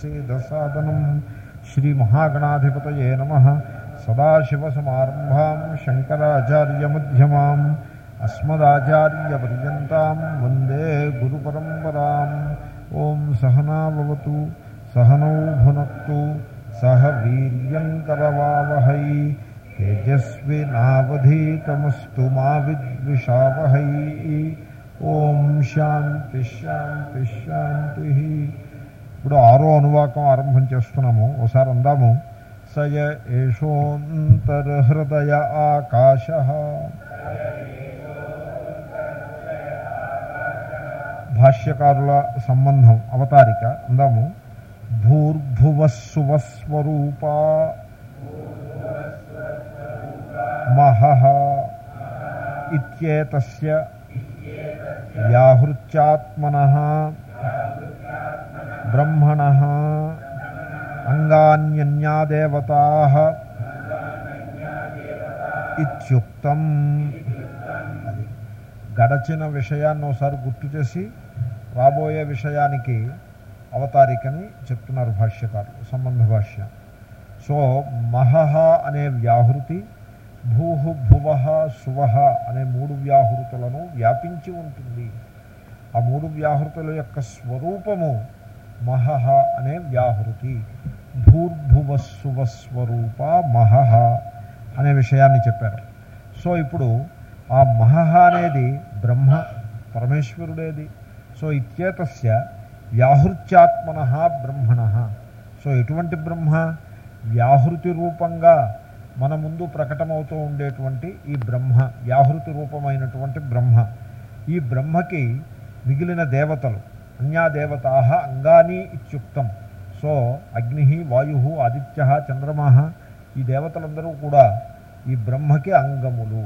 सच्चेदसादनम् श्रीमहागणाधिपतये नमः। सदाशिवसमारम्भां शङ्कराचार्यमध्यमाम्, अस्मदाचार्यपर्यन्तां वंदे गुरुपरम्पराम्। ॐ सहना सहनौ भुनक्तु, सह वीर्यङ्करवावहै, तेजस्विनावधीतमस्तु मा विद्विषावहै। ॐ शान्तिः शान्तिः। ఇప్పుడు ఆరో అనువాకం ఆరంభం చేస్తున్నాము. ఒకసారి అందాము. సయ ఏషోంతర్హృదయ ఆకాశ. భాష్యకారుల సంబంధం అవతారిక అందాము. భూర్భువస్సువస్వరూప. మహ ఇత్యేతస్య. వ్యాహృత్యాత్మన బ్రహ్మణ అంగాన్యన్యాదేవతా ఇత్యుక్తం అది గడచిన విషయాన్ని ఒకసారి గుర్తు చేసి రాబోయే విషయానికి అవతారికని చెప్తున్నారు భాష్యకారులు సంబంధ భాష్య సో మహహ అనే వ్యాహృతి భూహు భువ సువహ అనే మూడు వ్యాహృతులను వ్యాపించి ఉంటుంది ఆ మూడు వ్యాహృతుల యొక్క స్వరూపము మహహ అనే వ్యాహృతి. భూర్భువస్సువస్వరూప మహహ అనే విషయాన్ని చెప్పారు. సో ఇప్పుడు ఆ మహహ అనేది బ్రహ్మ పరమేశ్వరుడేది. సో ఇత్యేతస్య వ్యాహృత్యాత్మన బ్రహ్మణ. సో ఎటువంటి బ్రహ్మ? వ్యాహృతి రూపంగా మన ముందు ప్రకటమవుతూ ఉండేటువంటి ఈ బ్రహ్మ వ్యాహృతి రూపమైనటువంటి బ్రహ్మ. ఈ బ్రహ్మకి మిగిలిన దేవతలు అన్యాదేవతా అంగాని ఇత్యుక్తం. సో అగ్ని వాయు ఆదిత్య చంద్రమా ఈ దేవతలందరూ కూడా ఈ బ్రహ్మకి అంగములు.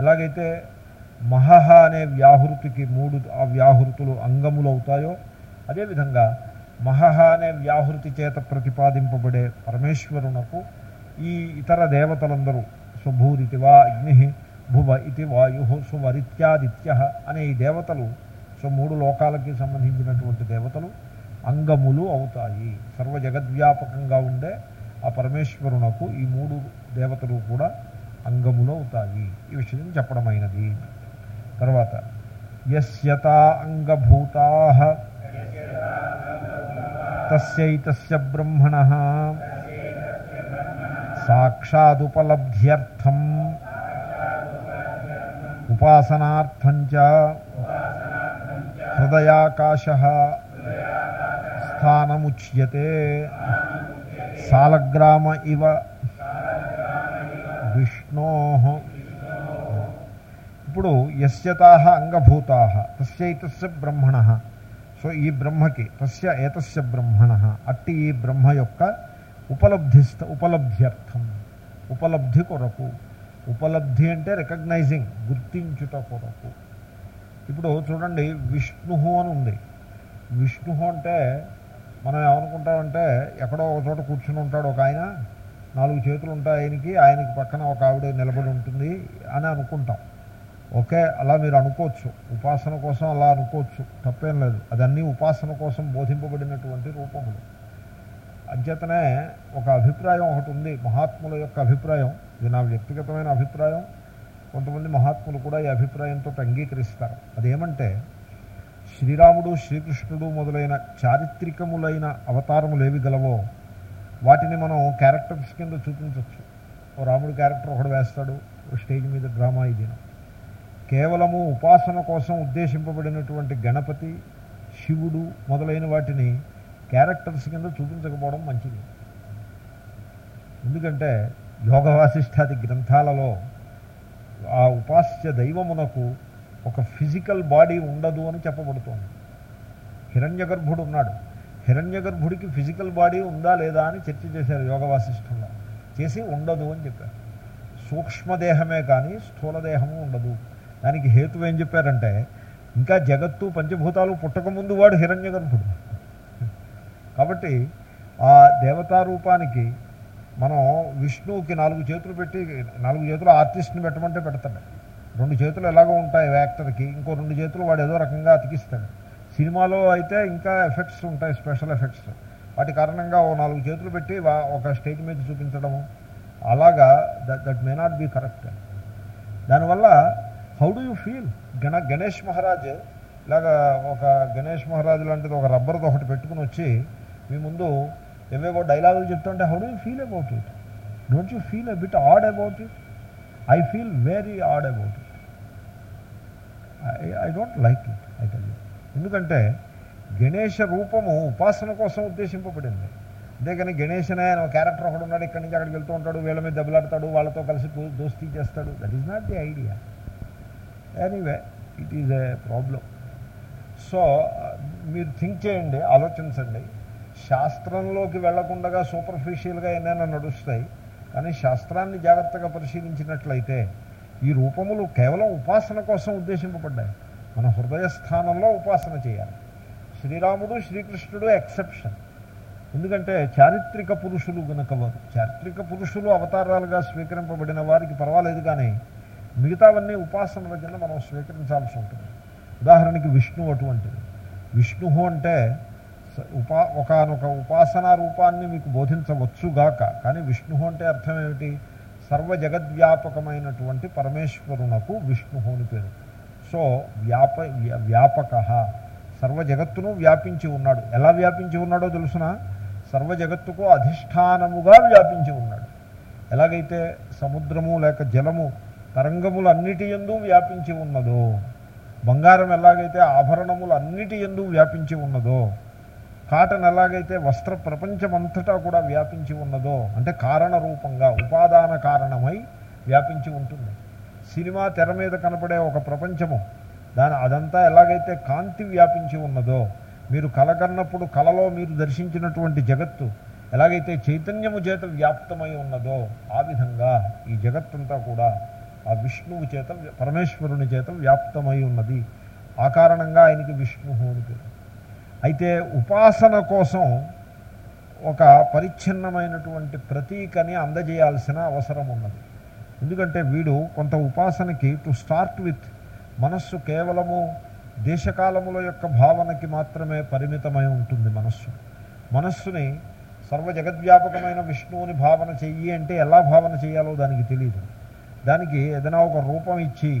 ఎలాగైతే మహహ అనే వ్యాహృతికి మూడు ఆ వ్యాహృతులు అంగములు అవుతాయో అదేవిధంగా మహహ అనే వ్యాహృతి చేత ప్రతిపాదింపబడే పరమేశ్వరునకు ఈ ఇతర దేవతలందరూ సుభూరితి వా అగ్ని భువ ఇది వాయు సువరిత్యాదిత్య అనే ఈ దేవతలు సో మూడు లోకాలకి సంబంధించినటువంటి దేవతలు అంగములు అవుతాయి. సర్వ జగద్వ్యాపకంగా ఉండే ఆ పరమేశ్వరునకు ఈ మూడు దేవతలు కూడా అంగములు అవుతాయి. ఈ విషయం చెప్పడమైనది. తర్వాత యస్యత అంగభూతా. తస్యైతస్య బ్రహ్మణ. సాక్షాదుపలబ్ధ్యర్థం. ఉపాసనార్థం చ. హృదయాకాశ స్థానముచ్యతే సాలగ్రామ ఇవ విష్ణో ఇప్పుడు యస్యతా అంగభూతా తస్యైతస్య బ్రహ్మణ. సో ఈ బ్రహ్మకి తస్య ఏతస్య బ్రహ్మణ అట్టి ఈ బ్రహ్మ యొక్క ఉపలబ్ధిస్త ఉపలబ్ధ్యర్థం ఉపలబ్ధి కొరకు. ఉపలబ్ధి అంటే రికగ్నైజింగ్ గుర్తించుట కొరకు. ఇప్పుడు చూడండి విష్ణు అని ఉంది. విష్ణు అంటే మనం ఏమనుకుంటామంటే ఎక్కడో ఒక చోట కూర్చుని ఉంటాడు ఒక ఆయన నాలుగు చేతులు ఉంటాయి ఆయనకి ఆయనకి పక్కన ఒక ఆవిడ నిలబడి ఉంటుంది అని అనుకుంటాం. ఓకే అలా మీరు అనుకోవచ్చు. ఉపాసన కోసం అలా అనుకోవచ్చు. తప్పేం లేదు. అదన్నీ ఉపాసన కోసం బోధింపబడినటువంటి రూపములు. అంచేతనే ఒక అభిప్రాయం ఒకటి ఉంది. మహాత్ముల యొక్క అభిప్రాయం. ఇది నా వ్యక్తిగతమైన అభిప్రాయం. కొంతమంది మహాత్ములు కూడా ఈ అభిప్రాయంతో అంగీకరిస్తారు. అదేమంటే శ్రీరాముడు శ్రీకృష్ణుడు మొదలైన చారిత్రికములైన అవతారములు ఏవి గలవో వాటిని మనం క్యారెక్టర్స్ కింద చూపించవచ్చు ఓ రాముడు క్యారెక్టర్ ఒకడు వేస్తాడు స్టేజ్ మీద డ్రామా ఇది. కేవలము ఉపాసన కోసం ఉద్దేశింపబడినటువంటి గణపతి శివుడు మొదలైన వాటిని క్యారెక్టర్స్ కింద చూపించకపోవడం మంచిది. ఎందుకంటే యోగ వాసిష్టాది గ్రంథాలలో ఆ ఉపాస్య దైవమునకు ఒక ఫిజికల్ బాడీ ఉండదు అని చెప్పబడుతోంది. హిరణ్య గర్భుడు ఉన్నాడు హిరణ్య గర్భుడికి ఫిజికల్ బాడీ ఉందా లేదా అని చర్చ చేశారు యోగ వాసిష్ఠంలో చేసి ఉండదు అని చెప్పారు. సూక్ష్మదేహమే కానీ స్థూలదేహము ఉండదు. దానికి హేతు ఏం చెప్పారంటే ఇంకా జగత్తు పంచభూతాలు పుట్టకముందు వాడు హిరణ్య గర్భుడు కాబట్టి ఆ దేవతారూపానికి మనం విష్ణువుకి నాలుగు చేతులు పెట్టి నాలుగు చేతులు ఆర్టిస్ట్ని పెట్టమంటే పెడతాడు. రెండు చేతులు ఎలాగో ఉంటాయి యాక్టర్కి ఇంకో రెండు చేతులు వాడు ఏదో రకంగా అతికిస్తాడు. సినిమాలో అయితే ఇంకా ఎఫెక్ట్స్ ఉంటాయి స్పెషల్ ఎఫెక్ట్స్. వాటి కారణంగా ఓ నాలుగు చేతులు పెట్టి వా- ఒక స్టేజ్ మీద చూపించడము. అలాగా that that may not be correct. దానివల్ల హౌ డు యూ ఫీల్? గణ గణేష్ మహారాజ్ ఇలాగా ఒక గణేష్ మహారాజు లాంటిది ఒక రబ్బర్ది ఒకటి పెట్టుకుని వచ్చి మీ ముందు ఏవేవో డైలాగులు చెప్తుంటే how do you feel about it don't you feel bit odd about it I feel very odd about it I don't like it I tell you ఎందుకంటే గణేష రూపము ఉపాసన కోసం ఉద్దేశింపబడింది. అంతేగాని గణేశనే ఆయన ఒక క్యారెక్టర్ ఒకడు ఉన్నాడు ఇక్కడి నుంచి అక్కడికి వెళ్తూ ఉంటాడు వీళ్ళ మీద దెబ్బలాడతాడు వాళ్ళతో కలిసి దోస్తీ చేస్తాడు. That is not the idea anyway it is a problem so మీరు థింక్ చేయండి ఆలోచించండి. శాస్త్రంలోకి వెళ్ళకుండా సూపర్ఫిషియల్గా ఏమైనా నడుస్తాయి. కానీ శాస్త్రాన్ని జాగ్రత్తగా పరిశీలించినట్లయితే ఈ రూపములు కేవలం ఉపాసన కోసం ఉద్దేశింపబడ్డాయి. మన హృదయ స్థానంలో ఉపాసన చేయాలి. శ్రీరాముడు శ్రీకృష్ణుడు ఎక్సెప్షన్. ఎందుకంటే చారిత్రక పురుషులు గనక వారు చారిత్రక పురుషులు అవతారాలుగా స్వీకరింపబడిన వారికి పర్వాలేదు కానీ మిగతావన్నీ ఉపాసనల కింద మనం స్వీకరించాల్సి ఉంటుంది. ఉదాహరణకి విష్ణు అటువంటిది. విష్ణు అంటే ఉపా ఒకనొక ఉపాసనా రూపాన్ని మీకు బోధించవచ్చుగాక కానీ విష్ణు అంటే అర్థం ఏమిటి? సర్వ జగద్వ్యాపకమైనటువంటి పరమేశ్వరునకు విష్ణు అని పేరు. సో వ్యాప వ్యాపక. సర్వ జగత్తును వ్యాపించి ఉన్నాడు. ఎలా వ్యాపించి ఉన్నాడో తెలుసిన? సర్వ జగత్తుకు అధిష్టానముగా వ్యాపించి ఉన్నాడు. ఎలాగైతే సముద్రము లేక జలము తరంగములు అన్నిటి ఎందు వ్యాపించి ఉన్నదో బంగారం ఎలాగైతే ఆభరణములు అన్నిటి ఎందు వ్యాపించి ఉన్నదో కాటన్ ఎలాగైతే వస్త్ర ప్రపంచమంతటా కూడా వ్యాపించి ఉన్నదో అంటే కారణ రూపంగా ఉపాదాన కారణమై వ్యాపించి ఉంటుంది. సినిమా తెర మీద కనపడే ఒక ప్రపంచము దాని అదంతా ఎలాగైతే కాంతి వ్యాపించి ఉన్నదో మీరు కలగన్నప్పుడు కలలో మీరు దర్శించినటువంటి జగత్తు ఎలాగైతే చైతన్యము చేత వ్యాప్తమై ఉన్నదో ఆ విధంగా ఈ జగత్తంతా కూడా ఆ విష్ణువు చేత పరమేశ్వరుని చేత వ్యాప్తమై ఉన్నది. ఆ కారణంగా ఆయనకి విష్ణు అని పేరు. అయితే ఉపాసన కోసం ఒక పరిచ్ఛిన్నమైనటువంటి ప్రతీకని అందజేయాల్సిన అవసరం ఉన్నది. ఎందుకంటే వీడు కొంత ఉపాసనకి టు స్టార్ట్ విత్ మనస్సు కేవలము దేశకాలముల యొక్క భావనకి మాత్రమే పరిమితమై ఉంటుంది మనస్సు. మనస్సుని సర్వ జగద్వ్యాపకమైన విష్ణువుని భావన చెయ్యి అంటే ఎలా భావన చేయాలో దానికి తెలియదు దానికి ఏదైనా ఒక రూపం ఇచ్చి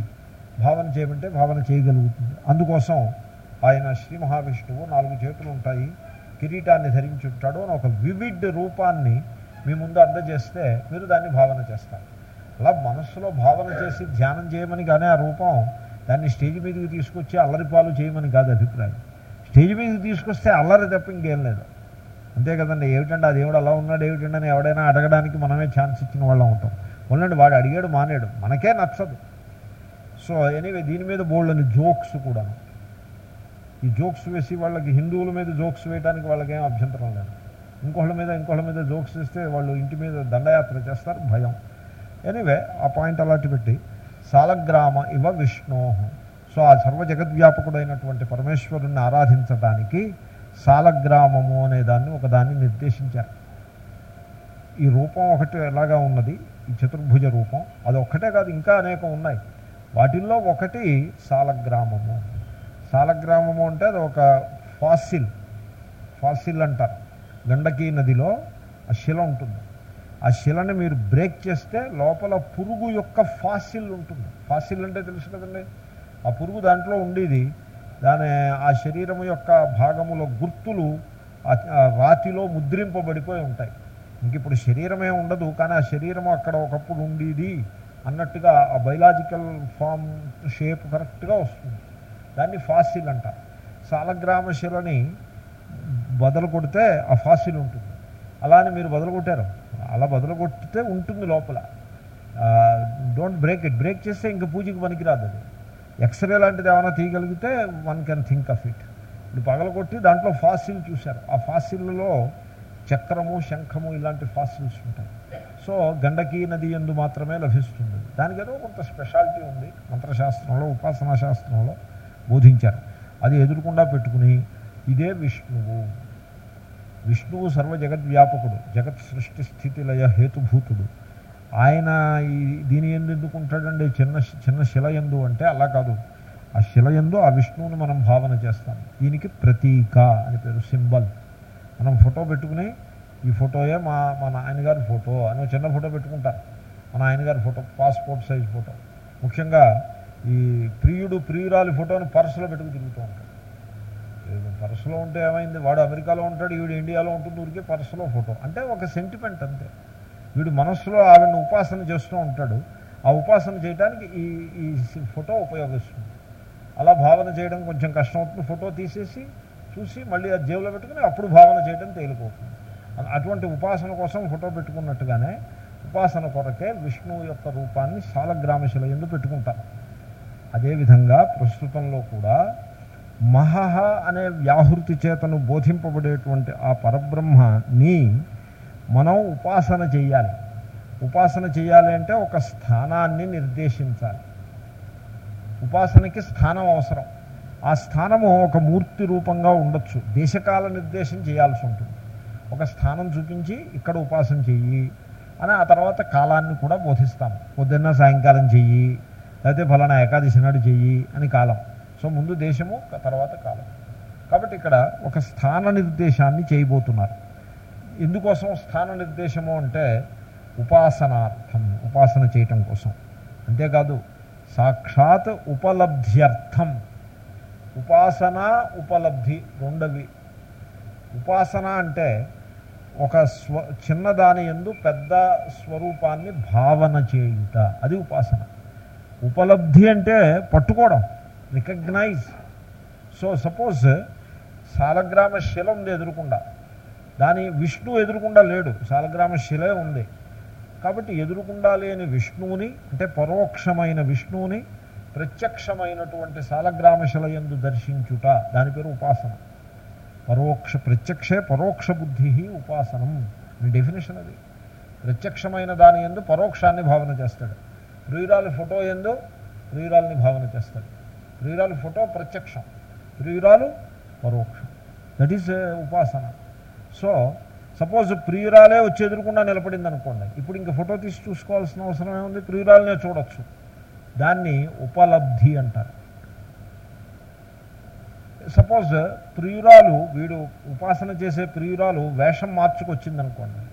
భావన చేయమంటే భావన చేయగలుగుతుంది. అందుకోసం ఆయన శ్రీ మహావిష్ణువు నాలుగు చేతులు ఉంటాయి కిరీటాన్ని ధరించి ఉంటాడు అని ఒక వివిడ్ రూపాన్ని మీ ముందు అందజేస్తే మీరు దాన్ని భావన చేస్తారు. అలా మనస్సులో భావన చేసి ధ్యానం చేయమని కానీ ఆ రూపం దాన్ని స్టేజ్ మీదకి తీసుకొచ్చి అల్లరిపాలు చేయమని కాదు అభిప్రాయం. స్టేజ్ మీదకి తీసుకొస్తే అల్లరి తప్ప ఇంకేం లేదు. అంతే కదండి ఏమిటండి ఆ దేవుడు అలా ఉన్నాడు ఏమిటండి అని ఎవడైనా అడగడానికి మనమే ఛాన్స్ ఇచ్చిన వాళ్ళం ఉంటాం. ఉండండి వాడు అడిగాడు మానేడు మనకే నచ్చదు. సో ఎనీవే దీని మీద బోల్డ్ అని జోక్స్ కూడా ఈ జోక్స్ వేసి వాళ్ళకి హిందువుల మీద జోక్స్ వేయడానికి వాళ్ళకేం అభ్యంతరం లేదు. ఇంకోళ్ళ మీద ఇంకోళ్ళ మీద జోక్స్ వేస్తే వాళ్ళు ఇంటి మీద దండయాత్ర చేస్తారు భయం. ఎనీవే ఆ పాయింట్ అలాంటి పెట్టి సాలగ్రామ ఇవ విష్ణోహం సో ఆ సర్వ జగద్వ్యాపకుడైనటువంటి పరమేశ్వరుణ్ణి ఆరాధించడానికి సాలగ్రామము అనే దాన్ని ఒకదాన్ని నిర్దేశించారు. ఈ రూపం ఒకటి ఎలాగా ఉన్నది? ఈ చతుర్భుజ రూపం. అది ఒక్కటే కాదు ఇంకా అనేకం ఉన్నాయి. వాటిల్లో ఒకటి సాలగ్రామము. సాలగ్రామము అంటే అది ఒక ఫాసిల్ ఫాసిల్ అంటారు. గండకీ నదిలో ఆ శిల ఉంటుంది. ఆ శిలని మీరు బ్రేక్ చేస్తే లోపల పురుగు యొక్క ఫాసిల్ ఉంటుంది. ఫాసిల్ అంటే తెలుసు కదండి? ఆ పురుగు దాంట్లో ఉండేది. దాని ఆ శరీరము యొక్క భాగముల గుర్తులు ఆ- రాతిలో ముద్రింపబడిపోయి ఉంటాయి. ఇంక ఇప్పుడు శరీరమే ఉండదు కానీ ఆ శరీరం అక్కడ ఒకప్పుడు ఉండేది అన్నట్టుగా ఆ బయలాజికల్ ఫామ్ షేప్ కరెక్ట్గా వస్తుంది. దాన్ని ఫాసిల్ అంట. సాలగ్రామ శిలని బదలు కొడితే ఆ ఫాసిల్ ఉంటుంది. అలానే మీరు బదులు కొట్టారు. అలా బదులు కొట్టితే ఉంటుంది లోపల. డోంట్ బ్రేక్ ఇట్ బ్రేక్ చేస్తే ఇంక పూజకి పనికిరాదు అది. ఎక్స్రే లాంటిది ఏమైనా తీయగలిగితే one can think of it ఇప్పుడు పగల కొట్టి దాంట్లో ఫాసిల్ చూశారు. ఆ ఫాసిల్లో చక్రము శంఖము ఇలాంటి ఫాసిల్స్ ఉంటాయి. సో గండకీ నది ఎందు మాత్రమే లభిస్తుంది. దానికి ఏదో కొంత స్పెషాలిటీ ఉంది. మంత్రశాస్త్రంలో ఉపాసనా శాస్త్రంలో. బోధించారు. అది ఎదురుకుండా పెట్టుకుని ఇదే విష్ణువు. విష్ణువు సర్వ జగద్వ్యాపకుడు జగత్ సృష్టి స్థితి లయ హేతుభూతుడు. ఆయన ఈ దీని ఎందు ఎందుకుంటాడండి? చిన్న చిన్న శిల ఎందు అంటే అలా కాదు. ఆ శిల ఎందు ఆ విష్ణువుని మనం భావన చేస్తాం. దీనికి ప్రతీక అని పేరు సింబల్. మనం ఫోటో పెట్టుకుని ఈ ఫోటోయే మా మా నాయనగారి ఫోటో అని చిన్న ఫోటో పెట్టుకుంటారు. మా నాయనగారి ఫోటో పాస్పోర్ట్ సైజ్ ఫోటో. ముఖ్యంగా ఈ ప్రియుడు ప్రియురాలి ఫోటోని పర్సులో పెట్టుకు తిరుగుతూ ఉంటాడు పర్సులో ఉంటే ఏమైంది? వాడు అమెరికాలో ఉంటాడు వీడు ఇండియాలో ఉంటుంది ఊరికే పర్సులో ఫోటో. అంటే ఒక సెంటిమెంట్ అంతే. వీడు మనస్సులో ఆవిడని ఉపాసన చేస్తూ ఉంటాడు. ఆ ఉపాసన చేయడానికి ఈ ఈ ఫోటో ఉపయోగిస్తుంది. అలా భావన చేయడం కొంచెం కష్టం అవుతుంది ఫోటో తీసేసి చూసి మళ్ళీ అది జేబులో పెట్టుకుని అప్పుడు భావన చేయడం తేలిపోతుంది. అటువంటి ఉపాసన కోసం ఫోటో పెట్టుకున్నట్టుగానే ఉపాసన కొరకే విష్ణువు యొక్క రూపాన్ని సాలగ్రామశిల ఎందు పెట్టుకుంటారు. అదేవిధంగా ప్రస్తుతంలో కూడా మహహ అనే వ్యాహృతి చేతను బోధింపబడేటువంటి ఆ పరబ్రహ్మని మనం ఉపాసన చేయాలి. ఉపాసన చేయాలి అంటే ఒక స్థానాన్ని నిర్దేశించాలి. ఉపాసనకి స్థానం అవసరం. ఆ స్థానము ఒక మూర్తి రూపంగా ఉండొచ్చు. దేశకాల నిర్దేశం చేయాల్సి ఉంటుంది. ఒక స్థానం చూపించి ఇక్కడ ఉపాసన చెయ్యి అని ఆ తర్వాత కాలాన్ని కూడా బోధిస్తాం. పొద్దున్న సాయంకాలం చెయ్యి లేకపోతే ఫలానా ఏకాదశి నాడు చెయ్యి అని కాలం. సో ముందు దేశము తర్వాత కాలం. కాబట్టి ఇక్కడ ఒక స్థాన నిర్దేశాన్ని చేయబోతున్నారు. ఎందుకోసం స్థాన నిర్దేశము అంటే ఉపాసనార్థం ఉపాసన చేయటం కోసం. అంతేకాదు సాక్షాత్ ఉపలబ్ధ్యర్థం. ఉపాసన ఉపలబ్ధి రెండవి. ఉపాసన అంటే ఒక స్వ చిన్నదాని ఎందు పెద్ద స్వరూపాన్ని భావన చేయుట. అది ఉపాసన. ఉపలబ్ధి అంటే పట్టుకోవడం. రికగ్నైజ్ సో సపోజ్ సాలగ్రామ శిల ఉంది ఎదురుకుండా. దాని విష్ణు ఎదురుకుండా లేడు. సాలగ్రామ శిలే ఉంది. కాబట్టి ఎదురుకుండా లేని విష్ణువుని అంటే పరోక్షమైన విష్ణువుని ప్రత్యక్షమైనటువంటి సాలగ్రామ శిల ఎందు దర్శించుట. దాని పేరు ఉపాసన. పరోక్ష ప్రత్యక్షే పరోక్ష బుద్ధి ఉపాసనం. అని డెఫినేషన్ అది. ప్రత్యక్షమైన దాని ఎందు పరోక్షాన్ని భావన చేస్తాడు. ప్రియురాలి ఫోటో ఏందో ప్రియురాలని భావన చేస్తాడు. ప్రియురాలి ఫోటో ప్రత్యక్షం. ప్రియురాలు పరోక్షం. దట్ ఈస్ uh, ఉపాసన. సో సపోజ్ ప్రియురాలే వచ్చి ఎదురుకుండా నిలబడింది అనుకోండి ఇప్పుడు ఇంక ఫోటో తీసి చూసుకోవాల్సిన అవసరం ఏముంది? ప్రియురాలనే చూడొచ్చు. దాన్ని ఉపలబ్ధి అంటారు. సపోజ్ ప్రియురాలు వీడు ఉపాసన చేసే ప్రియురాలు వేషం మార్చుకొచ్చింది అనుకోండి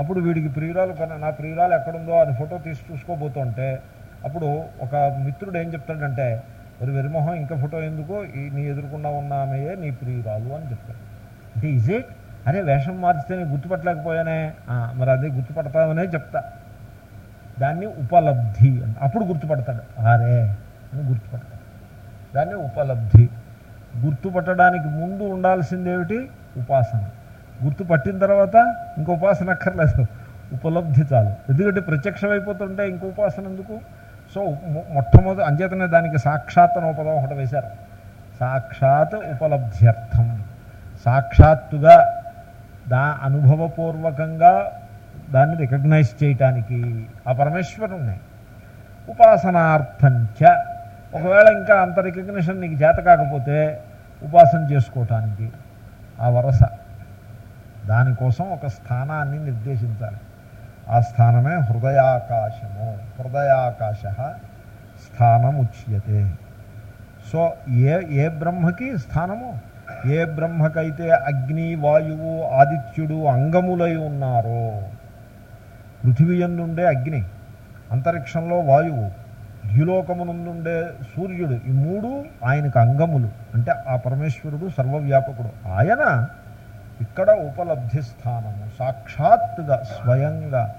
అప్పుడు వీడికి ప్రియురాలు కన్నా నా ప్రియురాలు ఎక్కడుందో అది ఫోటో తీసి చూసుకోబోతుంటే అప్పుడు ఒక మిత్రుడు ఏం చెప్తాడంటే మరి వెరిమోహం ఇంకా ఫోటో ఎందుకు? ఈ నీ ఎదురుకుండా ఉన్న ఆమెయే నీ ప్రియురాలు అని చెప్తాడు. అంటే ఇజ్ ఇట్ అరే వేషం మార్చితే నేను గుర్తుపట్టలేకపోయానే? మరి అదే గుర్తుపడతామనే చెప్తా. దాన్ని ఉపలబ్ధి అప్పుడు గుర్తుపడతాడు. అరే అని గుర్తుపడతాడు. దాన్ని ఉపలబ్ధి. గుర్తుపట్టడానికి ముందు ఉండాల్సిందేమిటి? ఉపాసన. గుర్తు పట్టిన తర్వాత ఇంకో ఉపాసన అక్కర్లేదు. ఉపలబ్ధి చాలు. ఎందుకంటే ప్రత్యక్షమైపోతుంటే ఇంకో ఉపాసన ఎందుకు? సో మొట్టమొదటి అంచేతనే దానికి సాక్షాత్ అనే పదం ఒకటి వేశారు. సాక్షాత్ ఉపలబ్ధ్యర్థం. సాక్షాత్తుగా దా అనుభవపూర్వకంగా దాన్ని రికగ్నైజ్ చేయటానికి ఆ పరమేశ్వరుణ్ణి. ఉపాసనార్థంచ. ఒకవేళ ఇంకా అంత రికగ్నిషన్ నీకు చేత కాకపోతే ఉపాసన చేసుకోవటానికి ఆ వరస. దానికోసం ఒక స్థానాన్ని నిర్దేశించాలి. ఆ స్థానమే హృదయాకాశము. హృదయాకాశ స్థానం ఉచ్యతే సో ఏ ఏ బ్రహ్మకి స్థానము? ఏ బ్రహ్మకైతే అగ్ని వాయువు ఆదిత్యుడు అంగములై ఉన్నారో పృథివీ ఎందుండే అగ్ని అంతరిక్షంలో వాయువు ద్యులోకమునందుండే సూర్యుడు ఈ మూడు ఆయనకు అంగములు. అంటే ఆ పరమేశ్వరుడు సర్వవ్యాపకుడు. ఆయన ఇక్కడ ఉపలబ్ధి స్థానము సాక్షాత్తుగా స్వయంగా.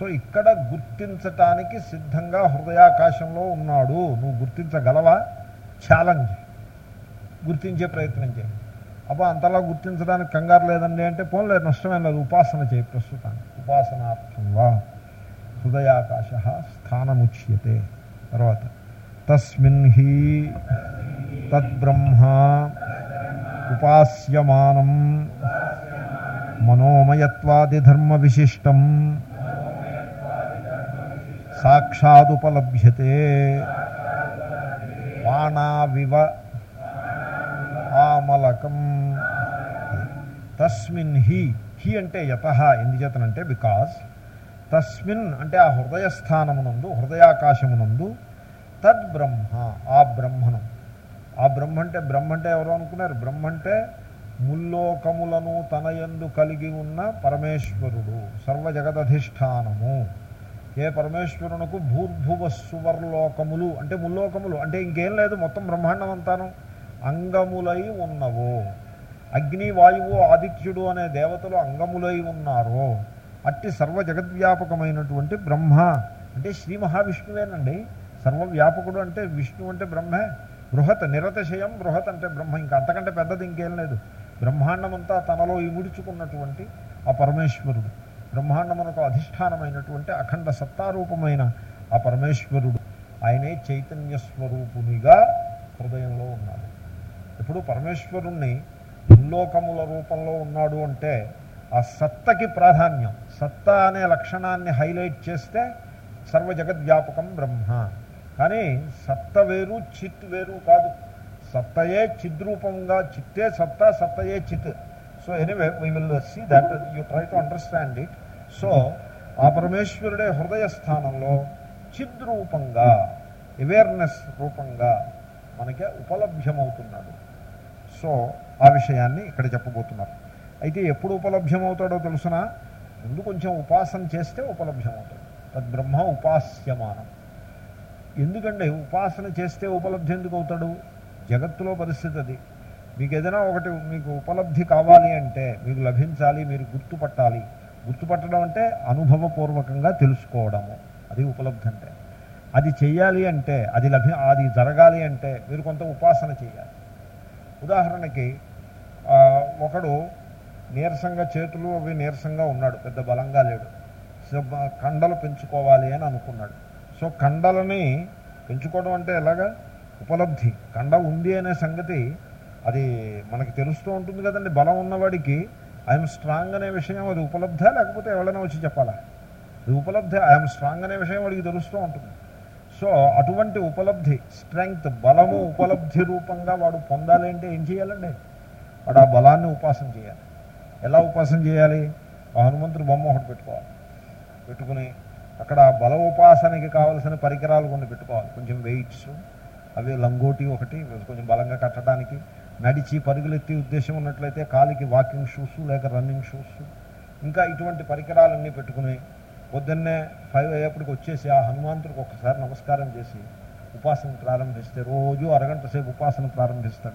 సో ఇక్కడ గుర్తించటానికి సిద్ధంగా హృదయాకాశంలో ఉన్నాడు. నువ్వు గుర్తించగలవా? ఛాలెంజ్. గుర్తించే ప్రయత్నం చేయి. అబ్బా అంతలా గుర్తించడానికి కంగారు లేదండి అంటే పోన్లేదు నష్టమేం లేదు. ఉపాసన చేయి ప్రస్తుతానికి ఉపాసనార్థంగా హృదయాకాశ స్థానముచ్యతే. తర్వాత తస్మిన్ హి తద్బ్రహ్మ ఉపాస్యమానం. మనోమయత్వాదిధర్మ విశిష్టం సాక్షాదుపలభ్యతే. బాణావివ ఆమలకం. తస్మిన్ హి హి అంటే యత ఎందుచేతనంటే బికాజ్. తస్మిన్ అంటే ఆ హృదయస్థానమునందు హృదయాకాశమునందు. తద్బ్రహ్మ ఆ బ్రహ్మను. ఆ బ్రహ్మ అంటే బ్రహ్మ అంటే ఎవరు అనుకున్నారు? బ్రహ్మ అంటే ముల్లోకములను తన యందు కలిగి ఉన్న పరమేశ్వరుడు సర్వజగదధిష్టానము. ఏ పరమేశ్వరునకు భూర్భువస్సువర్లోకములు అంటే ముల్లోకములు అంటే ఇంకేం లేదు మొత్తం బ్రహ్మాండం అంతాను అంగములై ఉన్నవో. అగ్ని వాయువు ఆదిత్యుడు అనే దేవతలు అంగములై ఉన్నారో. అట్టి సర్వ జగద్వ్యాపకమైనటువంటి బ్రహ్మ అంటే శ్రీ మహావిష్ణువేనండి. సర్వవ్యాపకుడు అంటే విష్ణు అంటే బ్రహ్మే. బృహత్ నిరతశయం బృహత్ అంటే బ్రహ్మ. ఇంకా అంతకంటే పెద్దది ఇంకేం లేదు. బ్రహ్మాండమంతా తనలో ఇముడుచుకున్నటువంటి ఆ పరమేశ్వరుడు. బ్రహ్మాండమునకు అధిష్టానమైనటువంటి అఖండ సత్తారూపమైన ఆ పరమేశ్వరుడు. ఆయనే చైతన్య స్వరూపునిగా హృదయంలో ఉన్నాడు. ఇప్పుడు పరమేశ్వరుణ్ణి ఉల్లోకముల రూపంలో ఉన్నాడు అంటే ఆ సత్తకి ప్రాధాన్యం. సత్తా అనే లక్షణాన్ని హైలైట్ చేస్తే సర్వ జగద్వ్యాపకం బ్రహ్మ. కానీ సత్త వేరు చిత్ వేరు కాదు. సత్తయే చిద్రూపంగా చిత్తే సత్త సత్తయే చిత్. So anyway we will see that you try to understand it so ఆ పరమేశ్వరుడే హృదయ స్థానంలో చిద్రూపంగా అవేర్నెస్ రూపంగా మనకి ఉపలభ్యమవుతున్నాడు. సో ఆ విషయాన్ని ఇక్కడ చెప్పబోతున్నారు. అయితే ఎప్పుడు ఉపలభ్యమవుతాడో తెలుసిన? ముందు కొంచెం ఉపాసన చేస్తే ఉపలభ్యమవుతాడు. తద్బ్రహ్మ ఉపాస్యమానం. ఎందుకంటే ఉపాసన చేస్తే ఉపలబ్ధి ఎందుకు అవుతాడు? జగత్తులో పరిస్థితి అది. మీకు ఏదైనా ఒకటి మీకు ఉపలబ్ధి కావాలి అంటే మీకు లభించాలి మీరు గుర్తుపట్టాలి. గుర్తుపట్టడం అంటే అనుభవపూర్వకంగా తెలుసుకోవడము. అది ఉపలబ్ధి అంటే. అది చెయ్యాలి అంటే అది లభి అది జరగాలి అంటే మీరు కొంత ఉపాసన చేయాలి ఉదాహరణకి ఒకడు నీరసంగా చేతులు అవి నీరసంగా ఉన్నాడు. పెద్ద బలంగా లేడు. కండలు పెంచుకోవాలి అని అనుకున్నాడు. సో కండలని పెంచుకోవడం అంటే ఎలాగా? ఉపలబ్ధి. కండ ఉంది అనే సంగతి అది మనకి తెలుస్తూ ఉంటుంది కదండి. బలం ఉన్నవాడికి ఐఎమ్ స్ట్రాంగ్ అనే విషయం అది ఉపలబ్ధ? లేకపోతే ఎవరైనా వచ్చి చెప్పాలా? అది ఉపలబ్ధ? ఐఎమ్ స్ట్రాంగ్ అనే విషయం వాడికి తెలుస్తూ ఉంటుంది. సో అటువంటి ఉపలబ్ధి స్ట్రెంగ్త్ బలము ఉపలబ్ధి రూపంగా వాడు పొందాలి అంటే ఏం చేయాలండి? వాడు ఆ బలాన్ని ఉపాసన చేయాలి. ఎలా ఉపాసన చేయాలి? ఆ హనుమంతుడు బొమ్మ ఒకటి పెట్టుకోవాలి. పెట్టుకుని అక్కడ బల ఉపాసనకి కావలసిన పరికరాలు కొన్ని పెట్టుకోవాలి. కొంచెం వెయిట్స్ అవి లంగోటి ఒకటి కొంచెం బలంగా కట్టడానికి. నడిచి పరుగులెత్తి ఉద్దేశం ఉన్నట్లయితే కాలికి వాకింగ్ షూస్ లేక రన్నింగ్ షూస్ ఇంకా ఇటువంటి పరికరాలన్నీ పెట్టుకుని పొద్దున్నే ఫైవ్ అయ్యేప్పటికి వచ్చేసి ఆ హనుమంతుడికి ఒక్కసారి నమస్కారం చేసి ఉపాసన ప్రారంభిస్తే రోజు అరగంట సేపు ఉపాసన ప్రారంభిస్తాడు.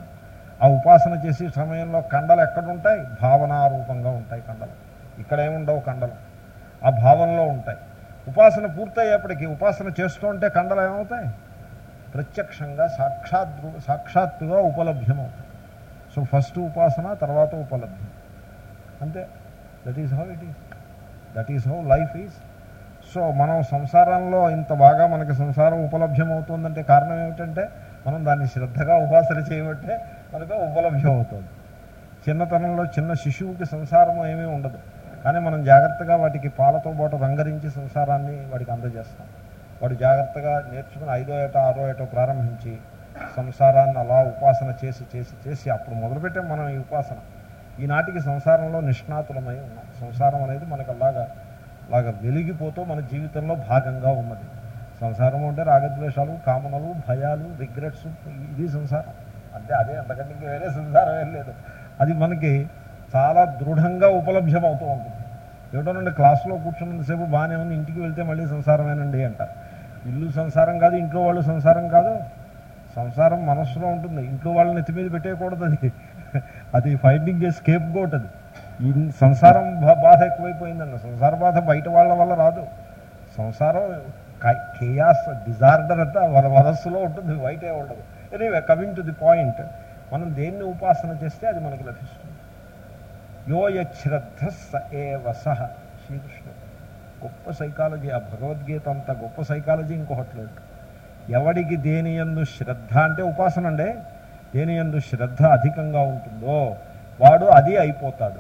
ఆ ఉపాసన చేసే సమయంలో కండలు ఎక్కడుంటాయి? భావనారూపంగా ఉంటాయి కండలు. ఇక్కడ ఏముండవు కండలు. ఆ భావంలో ఉంటాయి. ఉపాసన పూర్తయ్యేప్పటికీ ఉపాసన చేస్తూ ఉంటే కండలు ఏమవుతాయి? ప్రత్యక్షంగా సాక్షాత్ సాక్షాత్తుగా ఉపలభ్యమవుతాయి. సో ఫస్ట్ ఉపాసన తర్వాత ఉపలబ్ధి అంతే. That is how it is that is how life is so మనం సంసారంలో ఇంత బాగా మనకి సంసారం ఉపలభ్యం అవుతుందంటే కారణం ఏమిటంటే మనం దాన్ని శ్రద్ధగా ఉపాసన చేయబట్టే మనకు ఉపలభ్యం అవుతుంది చిన్నతనంలో చిన్న శిశువుకి సంసారం ఏమీ ఉండదు. కానీ మనం జాగ్రత్తగా వాటికి పాలతో పాటు రంగరించి సంసారాన్ని వాడికి అందజేస్తాం. వాడు జాగ్రత్తగా నేర్చుకుని ఐదో ఏటో ఆరో ఏటో ప్రారంభించి సంసారాన్ని అలా ఉపాసన చేసి చేసి చేసి అప్పుడు మొదలుపెట్టే మనం ఈ ఉపాసన. ఈనాటికి సంసారంలో నిష్ణాతులమై ఉన్నాం. సంసారం అనేది మనకు అలాగా అలాగా వెలిగిపోతూ మన జీవితంలో భాగంగా ఉన్నది. సంసారం అంటే రాగద్వేషాలు కామనలు భయాలు రిగ్రెట్స్ ఇది సంసారం. అంటే అదే అంతకంటే వేరే సంసారం ఏం లేదు. అది మనకి చాలా దృఢంగా ఉపలభ్యమవుతూ ఉంటుంది. ఏమిటోనండి క్లాసులో కూర్చున్నంతసేపు బాగానే ఉంది ఇంటికి వెళ్తే మళ్ళీ సంసారమేనండి అంటారు ఇల్లు సంసారం కాదు ఇంట్లో వాళ్ళు సంసారం కాదు. సంసారం మనస్సులో ఉంటుంది. ఇంట్లో వాళ్ళని ఎత్తి మీద పెట్టేయకూడదు అది. అది ఫైటింగ్ చేసి స్కేప్ గోట్ అది. సంసారం బా- బాధ ఎక్కువైపోయిందండి సంసార బాధ బయట వాళ్ళ వల్ల రాదు. సంసారం కేయాస్ డిజార్డర్ అంతా వాళ్ళ మనస్సులో ఉంటుంది బయటే ఉండదు. Anyway coming to the point మనం దేన్ని ఉపాసన చేస్తే అది మనకు లభిస్తుంది. యో యశ్రద్ధ స ఏవ సహ. శ్రీకృష్ణుడు. గొప్ప సైకాలజీ ఆ భగవద్గీత అంత గొప్ప సైకాలజీ ఇంకొకటి లేదు ఎవడికి దేని యందు శ్రద్ధ అంటే ఉపాసన అండే. దేని యందు శ్రద్ధ అధికంగా ఉంటుందో వాడు అది అయిపోతాడు.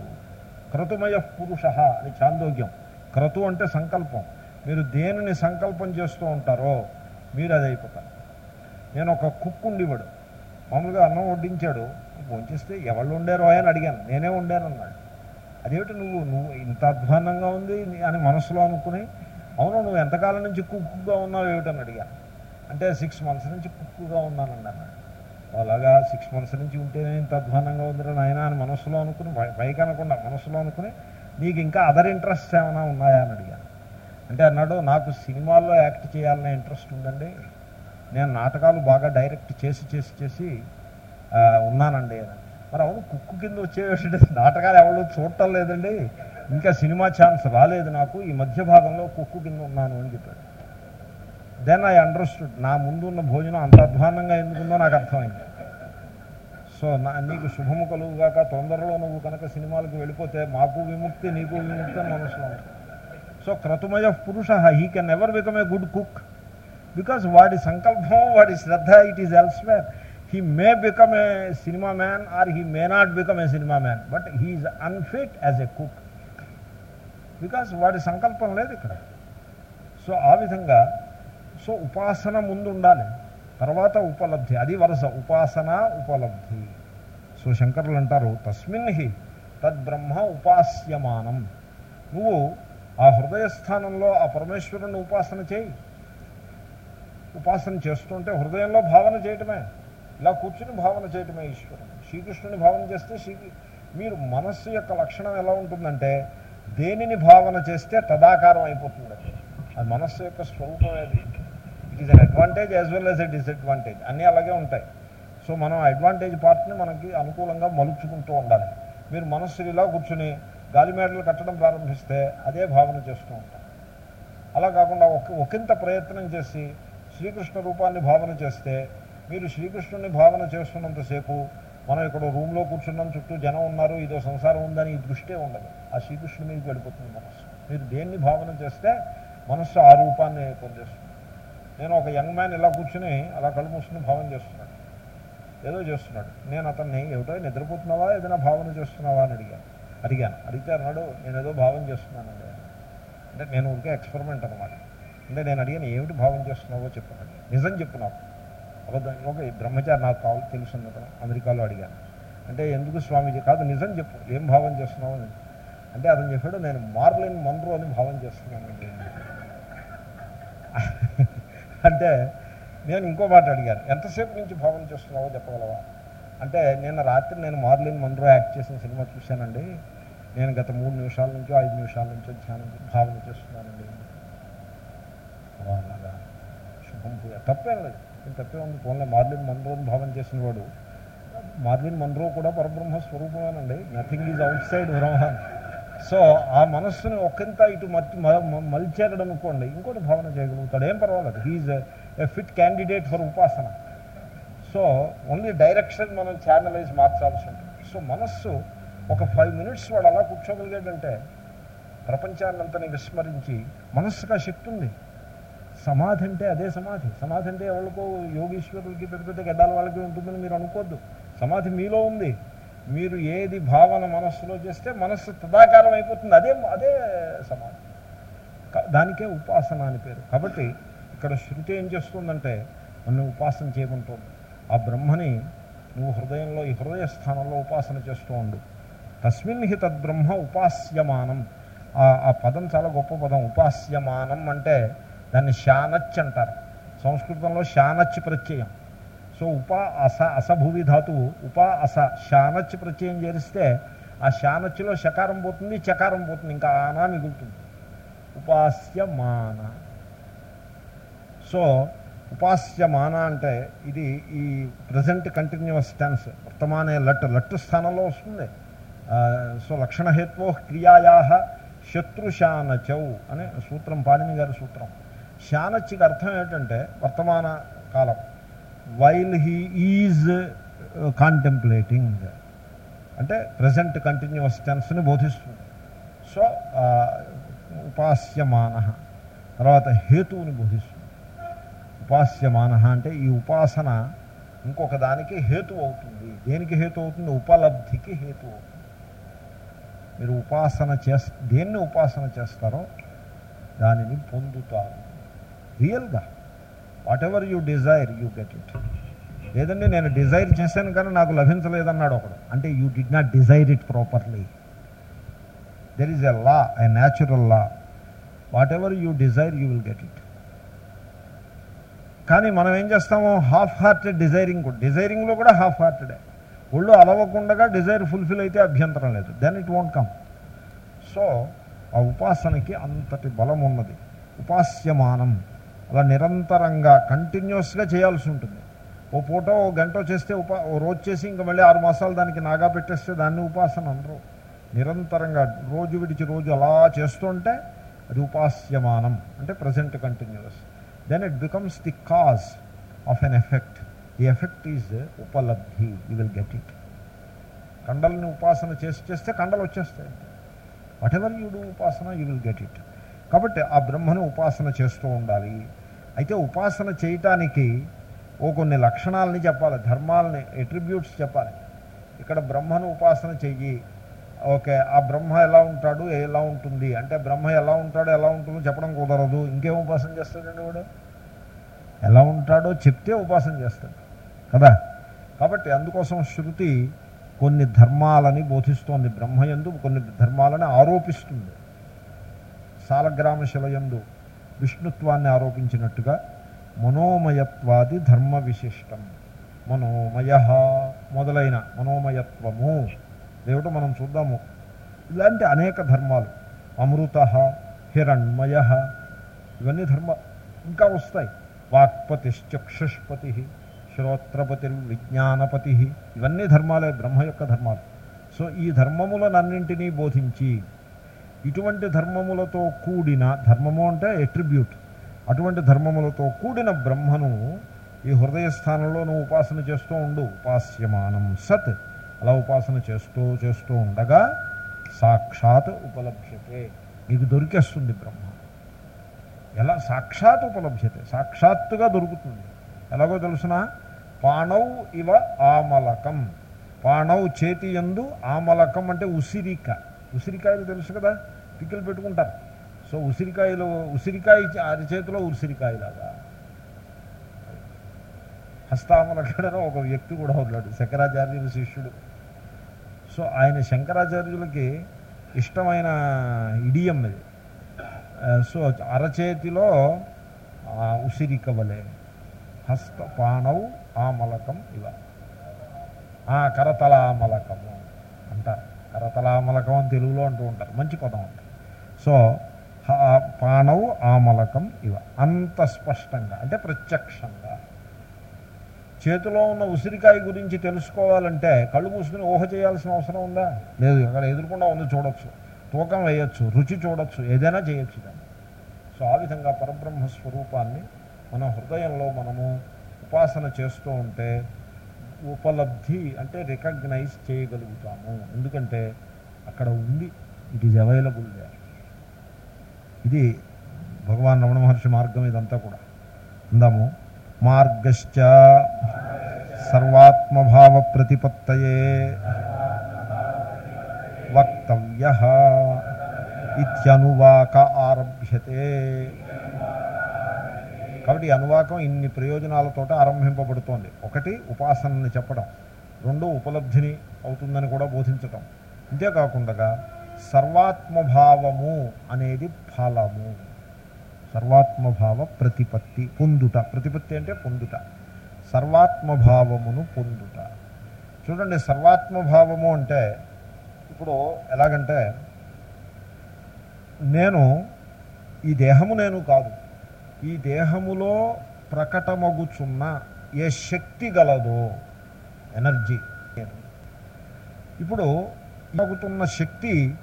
క్రతుమయ పురుష అని చాందోగ్యం. క్రతు అంటే సంకల్పం. మీరు దేనిని సంకల్పం చేస్తూ ఉంటారో మీరు అది అయిపోతారు. నేను ఒక కుక్ ఉండేవాడు మామూలుగా అన్నం వడ్డించాడు. భోంచేస్తే ఎవళ్ళు ఉండేరో అని అడిగాను నేనే వండాను అదేమిటి నువ్వు నువ్వు ఇంత అధ్వానంగా ఉంది అని మనసులో అనుకుని అవును నువ్వు ఎంతకాలం నుంచి కుక్కుగా ఉన్నావు ఏమిటని అడిగాను అంటే సిక్స్ మంత్స్ నుంచి కుక్కుగా ఉన్నానండి అలాగా సిక్స్ మంత్స్ నుంచి ఉంటేనే ఇంత అధ్వానంగా ఉందిరా నాయన అని మనసులో అనుకుని పైకి అనకుండా మనసులో అనుకుని నీకు ఇంకా అదర్ ఇంట్రెస్ట్ ఏమైనా ఉన్నాయా అని అడిగాను అంటే అన్నాడు నాకు సినిమాల్లో యాక్ట్ చేయాలనే ఇంట్రెస్ట్ ఉందండి నేను నాటకాలు బాగా డైరెక్ట్ చేసి చేసి చేసి ఉన్నానండి. మరి అవును కుక్కు కింద వచ్చేటువంటి నాటకాలు ఎవరు చూడటం లేదండి. ఇంకా సినిమా ఛాన్స్ రాలేదు నాకు. ఈ మధ్య భాగంలో కుక్కు కింద ఉన్నాను అని చెప్పాడు. దెన్ ఐ అండర్స్టూడ్ నా ముందు ఉన్న భోజనం అంత అధ్వానంగా ఎందుకుందో నాకు అర్థమైంది. సో నా నీకు శుభము కలుగుగాక తొందరలో నువ్వు కనుక సినిమాలకు వెళ్ళిపోతే మాకు విముక్తి నీకు విముక్తి అని మనసులో ఉంది. సో క్రతుమయ పురుష he can ever become a good cook because వాడి సంకల్పం వాడి శ్రద్ధ it is elsewhere he may become a cinema man or he may not become a cinema man but he is unfit as a cook because వాడి సంకల్పం లేదు ఇక్కడ. So ఆ విధంగా so ఉపాసన ముందు ఉండాలి. తర్వాత ఉపలబ్ధి అది వరుస ఉపాసన ఉపలబ్ధి. సో శంకరులు అంటారు తస్మిన్ హి తద్బ్రహ్మ ఉపాస్యమానం. నువ్వు ఆ హృదయస్థానంలో ఆ పరమేశ్వరుని ఉపాసన చేయి. ఉపాసన చేస్తుంటే హృదయంలో భావన చేయటమే. ఇలా కూర్చుని భావన చేయటమే ఈశ్వరుడు శ్రీకృష్ణుని భావన చేస్తే శ్రీ మీరు మనస్సు యొక్క లక్షణం ఎలా ఉంటుందంటే దేనిని భావన చేస్తే తదాకారం అయిపోతుంది అది. మనస్సు యొక్క స్వరూపం అది. It is an advantage as well as a disadvantage అన్నీ అలాగే ఉంటాయి. సో మనం అడ్వాంటేజ్ పార్ట్ని మనకి అనుకూలంగా మలుచుకుంటూ ఉండాలి. మీరు మనస్సు ఇలా కూర్చుని గాలిమేడలు కట్టడం ప్రారంభిస్తే అదే భావన చేస్తూ ఉంటాం. అలా కాకుండా ఒక ఒకంత ప్రయత్నం చేసి శ్రీకృష్ణ రూపాన్ని భావన చేస్తే మీరు శ్రీకృష్ణుని భావన చేస్తున్నంతసేపు మనం ఇక్కడ రూమ్లో కూర్చున్నాం చుట్టూ జనం ఉన్నారు ఇదో సంసారం ఉందని ఈ దృష్టే ఉండదు. ఆ శ్రీకృష్ణుని మీదకి వెళ్ళిపోతుంది మనస్సు. మీరు దేన్ని భావన చేస్తే మనస్సు ఆ రూపాన్ని పొందేస్తుంది. నేను ఒక యంగ్ మ్యాన్ ఇలా కూర్చుని అలా కళ్ళు మూసుకుని భావన చేస్తున్నాడు ఏదో చేస్తున్నాడు. నేను అతన్ని ఏమిటో నిద్రపోతున్నావా ఏదైనా భావన చేస్తున్నావా అని అడిగాను. అడిగాను. అడిగితే అన్నాడు నేను ఏదో భావన చేస్తున్నానండి. అంటే నేను ఊరికే ఎక్స్పెరిమెంట్ అనమాట అంటే నేను అడిగాను ఏమిటి భావన చేస్తున్నావో చెప్పాను నిజం చెప్పు నాకు అబద్ధం ఒక బ్రహ్మచారి నాకు కావాలి తెలుసు అతను అమెరికాలో అడిగాను. అంటే ఎందుకు స్వామీజీ? కాదు నిజం చెప్పు. ఏం భావం చేస్తున్నావు అని. అంటే అతను చెప్పాడు నేను మార్లిన్ మన్రో అని భావం చేస్తున్నానండి అంటే నేను ఇంకో మాట అడిగాను. ఎంతసేపు నుంచి భావన చేస్తున్నావో చెప్పగలవా? అంటే నిన్న రాత్రి నేను మార్లిన్ మన్రో యాక్ట్ చేసిన సినిమా చూశానండి. నేను గత మూడు నిమిషాల నుంచో ఐదు నిమిషాల నుంచో ధ్యానం భావన చేస్తున్నానండి. శుభం పూజ. తప్పేం లేదు. తప్పే ఉంది. పోన్లే మార్లిన్ మన్రోని భావన చేసిన వాడు. మార్లిన్ మన్రో కూడా పరబ్రహ్మ స్వరూపమేనండి. Nothing is outside Brahma so ఆ మనస్సుని ఒకంత ఇటు మర్చి మలిచేయడం అనుకోండి ఇంకోటి భావన చేయగలుగుతాడు. ఏం పర్వాలేదు. He is a fit candidate for upasana so only direction మనం ఛానలైజ్ మార్చాల్సి ఉంటుంది. సో మనస్సు ఒక ఫైవ్ మినిట్స్ వాడు అలా కూర్చోగలిగాడంటే ప్రపంచాన్నంతని విస్మరించి మనస్సుగా శక్తి ఉంది. సమాధి అంటే అదే సమాధి. సమాధి అంటే ఎవరికో యోగీశ్వరులకి పెద్ద పెద్ద గడ్డాల వాళ్ళకి ఉంటుందని మీరు అనుకోవద్దు సమాధి మీలో ఉంది. మీరు ఏది భావన మనస్సులో చేస్తే మనస్సు తదాకారం అయిపోతుంది. అదే అదే సమాధి. దానికే ఉపాసన అని పేరు. కాబట్టి ఇక్కడ శృతి ఏం చేస్తుందంటే నన్ను ఉపాసన చేయమంటుంది ఆ బ్రహ్మని నువ్వు హృదయంలో ఈ హృదయ స్థానంలో ఉపాసన చేస్తూ ఉండు. తస్మిన్ హి తద్బ్రహ్మ ఉపాస్యమానం. ఆ- ఆ పదం చాలా గొప్ప పదం. ఉపాస్యమానం అంటే దాన్ని శానచ్ అంటారు. సంస్కృతంలో శానచ్ ప్రత్యయం. సో ఉపా అస అసభూవి ధాతువు ఉపా అస శానచ్ ప్రత్యయం చేరిస్తే ఆ శానచ్లో శకారం పోతుంది చకారం పోతుంది ఇంకా ఆనా మిగులుతుంది. ఉపాస్యమాన సో ఉపాస్యమాన అంటే ఇది ఈ ప్రజెంట్ కంటిన్యూస్ టెన్స్. వర్తమానే లట్ లట్టు స్థానంలో వస్తుంది. సో లక్షణహేత్వో క్రియాయా శత్రుశానచౌ అనే సూత్రం పాణిని గారి సూత్రం. షానచ్చికి అర్థం ఏంటంటే వర్తమాన కాలం. వైల్ హీ ఈజ్ కాంటెంప్లేటింగ్ అంటే ప్రజెంట్ కంటిన్యూస్ టెన్స్ని బోధిస్తుంది. సో uh, ఉపాస్యమాన. తర్వాత హేతువుని బోధిస్తుంది. ఉపాస్యమాన అంటే ఈ ఉపాసన ఇంకొక దానికి హేతు అవుతుంది. దేనికి హేతు అవుతుంది? ఉపలబ్ధికి హేతు అవుతుంది. మీరు ఉపాసన చేస్ దేన్ని ఉపాసన చేస్తారో దానిని పొందుతారు. రియల్గా. Whatever you desire you get it లేదండి నేను డిజైర్ చేశాను కానీ నాకు లభించలేదన్నాడు ఒకడు. అంటే you did not desire it properly there is a law a natural law whatever you desire you will get it కానీ మనం ఏం చేస్తాము? హాఫ్ హార్టెడ్ డిజైరింగ్ కూడా డిజైరింగ్లో కూడా హాఫ్ హార్టెడే ఒళ్ళు అలవకుండా డిజైర్ ఫుల్ఫిల్ అయితే అభ్యంతరం లేదు. Then it won't come so ఆ ఉపాసనకి అంతటి బలం ఉన్నది ఉపాస్యమానం. అలా నిరంతరంగా కంటిన్యూస్గా చేయాల్సి ఉంటుంది. ఓ పూట ఓ గంట చేస్తే ఉపా ఓ రోజు చేసి ఇంకా మళ్ళీ ఆరు మాసాలు దానికి నాగా పెట్టేస్తే దాన్ని ఉపాసన అనరు. నిరంతరంగా రోజు విడిచి రోజు అలా చేస్తుంటే అది ఉపాస్యమానం అంటే present continuous then it becomes the cause of an effect the effect is upalabdhi you will get it కండల్ని ఉపాసన చేసి చేస్తే కండలు వచ్చేస్తాయి. Whatever you do upasana you will get it కాబట్టి ఆ బ్రహ్మను ఉపాసన చేస్తూ ఉండాలి. అయితే ఉపాసన చేయటానికి ఓ కొన్ని లక్షణాలని చెప్పాలి ధర్మాలని ఎట్రిబ్యూట్స్ చెప్పాలి. ఇక్కడ బ్రహ్మను ఉపాసన చెయ్యి. ఓకే ఆ బ్రహ్మ ఎలా ఉంటాడు ఎలా ఉంటుంది? అంటే బ్రహ్మ ఎలా ఉంటాడో ఎలా ఉంటుందో చెప్పడం కుదరదు. ఇంకేం ఉపాసన చేస్తాడండి వాడు? ఎలా ఉంటాడో చెప్తే ఉపాసన చేస్తాడు కదా? కాబట్టి అందుకోసం శృతి కొన్ని ధర్మాలని బోధిస్తోంది. బ్రహ్మయందు కొన్ని ధర్మాలని ఆరోపిస్తుంది. సాలగ్రామ శిలయందు విష్ణుత్వాన్ని ఆరోపించినట్టుగా మనోమయత్వాది ధర్మ విశిష్టం మనోమయ మొదలైన మనోమయత్వము. దేవుడు మనం చూద్దాము. ఇలాంటి అనేక ధర్మాలు. అమృత హిరణ్మయ ఇవన్నీ ధర్మ ఇంకా వస్తాయి. వాక్పతిశ్చక్షుష్పతి శ్రోత్రపతి విజ్ఞానపతి ఇవన్నీ ధర్మాలే బ్రహ్మ యొక్క ధర్మాలు. సో ఈ ధర్మములనన్నింటినీ బోధించి ఇటువంటి ధర్మములతో కూడిన ధర్మము అంటే ఎట్రిబ్యూట్ అటువంటి ధర్మములతో కూడిన బ్రహ్మను ఈ హృదయ స్థానంలో నువ్వు ఉపాసన చేస్తూ ఉండు. ఉపాస్యమానం సత్. అలా ఉపాసన చేస్తూ చేస్తూ ఉండగా సాక్షాత్ ఉపలభ్యతే. నీకు దొరికేస్తుంది బ్రహ్మ. ఎలా? సాక్షాత్ ఉపలభ్యతే. సాక్షాత్తుగా దొరుకుతుంది. ఎలాగో తెలుసిన? పాణౌ ఇవ ఆమలకం. పాణౌ చేతి ఎందు ఆమలకం అంటే ఉసిరిక. ఉసిరికాయలు తెలుసు కదా? పిక్కలు పెట్టుకుంటారు. సో ఉసిరికాయలు ఉసిరికాయ అరిచేతిలో ఉసిరికాయలాగా హస్తామలకడన ఒక వ్యక్తి కూడా ఉన్నాడు శంకరాచార్యుల శిష్యుడు. సో ఆయన శంకరాచార్యులకి ఇష్టమైన ఇడియం ఇది సో అరచేతిలో ఉసిరికవలే హస్త పాణౌ ఆమలకం ఇవ. కరతలామలకము అంటారు. కరతలామలకం అని తెలుగులో అంటూ ఉంటారు. మంచి పదం అంటారు. సో పాణౌ ఆమలకం ఇవ. అంత స్పష్టంగా అంటే ప్రత్యక్షంగా. చేతిలో ఉన్న ఉసిరికాయ గురించి తెలుసుకోవాలంటే కళ్ళు మూసుకుని ఊహ చేయాల్సిన అవసరం ఉందా? లేదు అక్కడ ఎదురుకుండా ఉంది చూడొచ్చు. తూకం వేయచ్చు రుచి చూడొచ్చు ఏదైనా చేయొచ్చు దాన్ని. సో ఆ విధంగా పరబ్రహ్మ స్వరూపాన్ని మన హృదయంలో మనము ఉపాసన చేస్తూ ఉంటే ఉపలబ్ధి అంటే రికగ్నైజ్ చేయగలుగుతాము. ఎందుకంటే అక్కడ ఉంది ఇట్ ఈజ్ అవైలబుల్ దే ఇది భగవాన్ రమణ మహర్షి మార్గం ఇదంతా కూడా. అందాము. మార్గశ్చ సర్వాత్మభావ ప్రతిపత్తయే వక్తవ్య ఇత్యనువాక ఆరభ్యతే. కాబట్టి ఈ అనువాకం ఇన్ని ప్రయోజనాలతో ఆరంభింపబడుతోంది. ఒకటి ఉపాసనని చెప్పడం రెండు ఉపలబ్ధిని అవుతుందని కూడా బోధించటం. అంతేకాకుండా సర్వాత్మభావము అనేది ఫలము. సర్వాత్మభావ ప్రతిపత్తి పొందుట. ప్రతిపత్తి అంటే పొందుట. సర్వాత్మభావమును పొందుట. చూడండి సర్వాత్మభావము అంటే ఇప్పుడు ఎలాగంటే నేను ఈ దేహము నేను కాదు. ఈ దేహములో ప్రకటమగుచున్న ఏ శక్తి గలదో ఎనర్జీ. ఇప్పుడు మగుతున్న శక్తి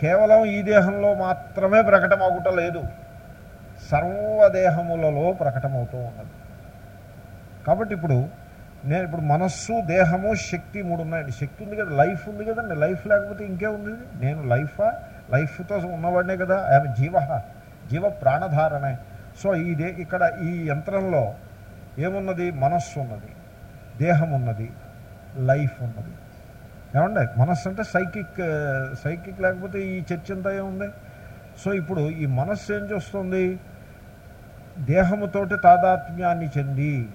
కేవలం ఈ దేహంలో మాత్రమే ప్రకటమగుట లేదు. సర్వదేహములలో ప్రకటమవుతూ ఉన్నది. కాబట్టి ఇప్పుడు నేను ఇప్పుడు మనస్సు దేహము శక్తి మూడు ఉన్నాయండి శక్తి ఉంది కదా లైఫ్ ఉంది కదండి. లైఫ్ లేకపోతే ఇంకే ఉంది. నేను లైఫా? లైఫ్తో ఉన్నవాడినే కదా. ఆమె జీవ జీవ ప్రాణధారణే. సో ఈ ఇక్కడ ఈ యంత్రంలో ఏమున్నది? మనస్సు ఉన్నది. దేహం ఉన్నది లైఫ్ ఉన్నది. ఏమండి మనస్సు అంటే సైకిక్ సైకిక్ లేకపోతే ఈ చర్చ అంతా ఏముంది? సో ఇప్పుడు ఈ మనస్సు ఏం చేస్తుంది? దేహముతోటి తాదాత్మ్యాన్ని చెంది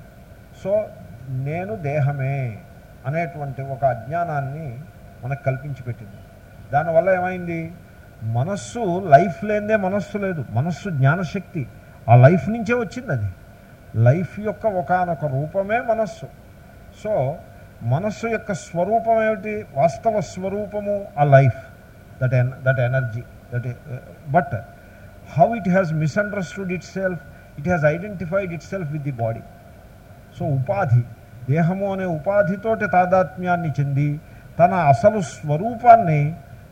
సో నేను దేహమే అనేటువంటి ఒక అజ్ఞానాన్ని మనకు కల్పించి పెట్టింది. దానివల్ల ఏమైంది? మనస్సు లైఫ్ లేనిదే మనస్సు లేదు. మనస్సు జ్ఞానశక్తి. ఆ లైఫ్ నుంచే వచ్చింది అది. లైఫ్ యొక్క ఒకనొక రూపమే మనస్సు. సో మనస్సు యొక్క స్వరూపం ఏమిటి? వాస్తవ స్వరూపము ఆ life that an that energy that but how it has misunderstood itself it has identified itself with the body so ఉపాధి దేహము అనే ఉపాధితోటి తాదాత్మ్యాన్ని చెంది తన అసలు స్వరూపాన్ని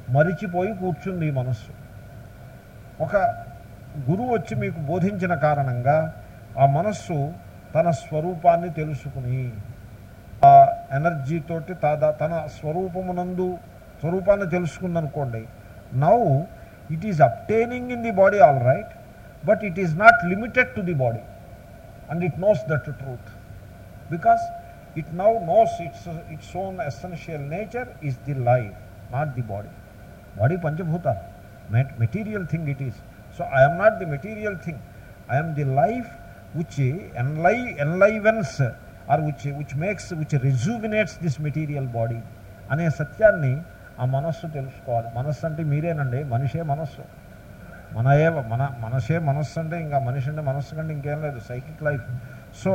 మరిచిపోయి కూర్చుంది ఈ మనస్సు ఒక గురువు వచ్చి మీకు బోధించిన కారణంగా ఆ మనస్సు తన స్వరూపాన్ని తెలుసుకుని ఆ ఎనర్జీతోటి తాదా తన స్వరూపమునందు స్వరూపాన్ని తెలుసుకుందనుకోండి. Now it is obtaining in the body all right but it is not limited to the body. And it knows that truth. Because it now knows its its own essential nature is the life not the body. Body పంచభూతాలు. Met material thing it is. So I'm not the material thing. I'm the life which enli enlivens or which which makes which rejuvenates this material body అనే సత్యాన్ని ఆ మనస్సు తెలుసుకోవాలి. మనస్సు అంటే మీరేనండి మనిషే మనస్సు. మన ఏ మన మనసే మనస్సు అంటే ఇంకా మనిషి అంటే మనస్సు కంటే ఇంకేం లేదు సైకిక్ లైఫ్ సో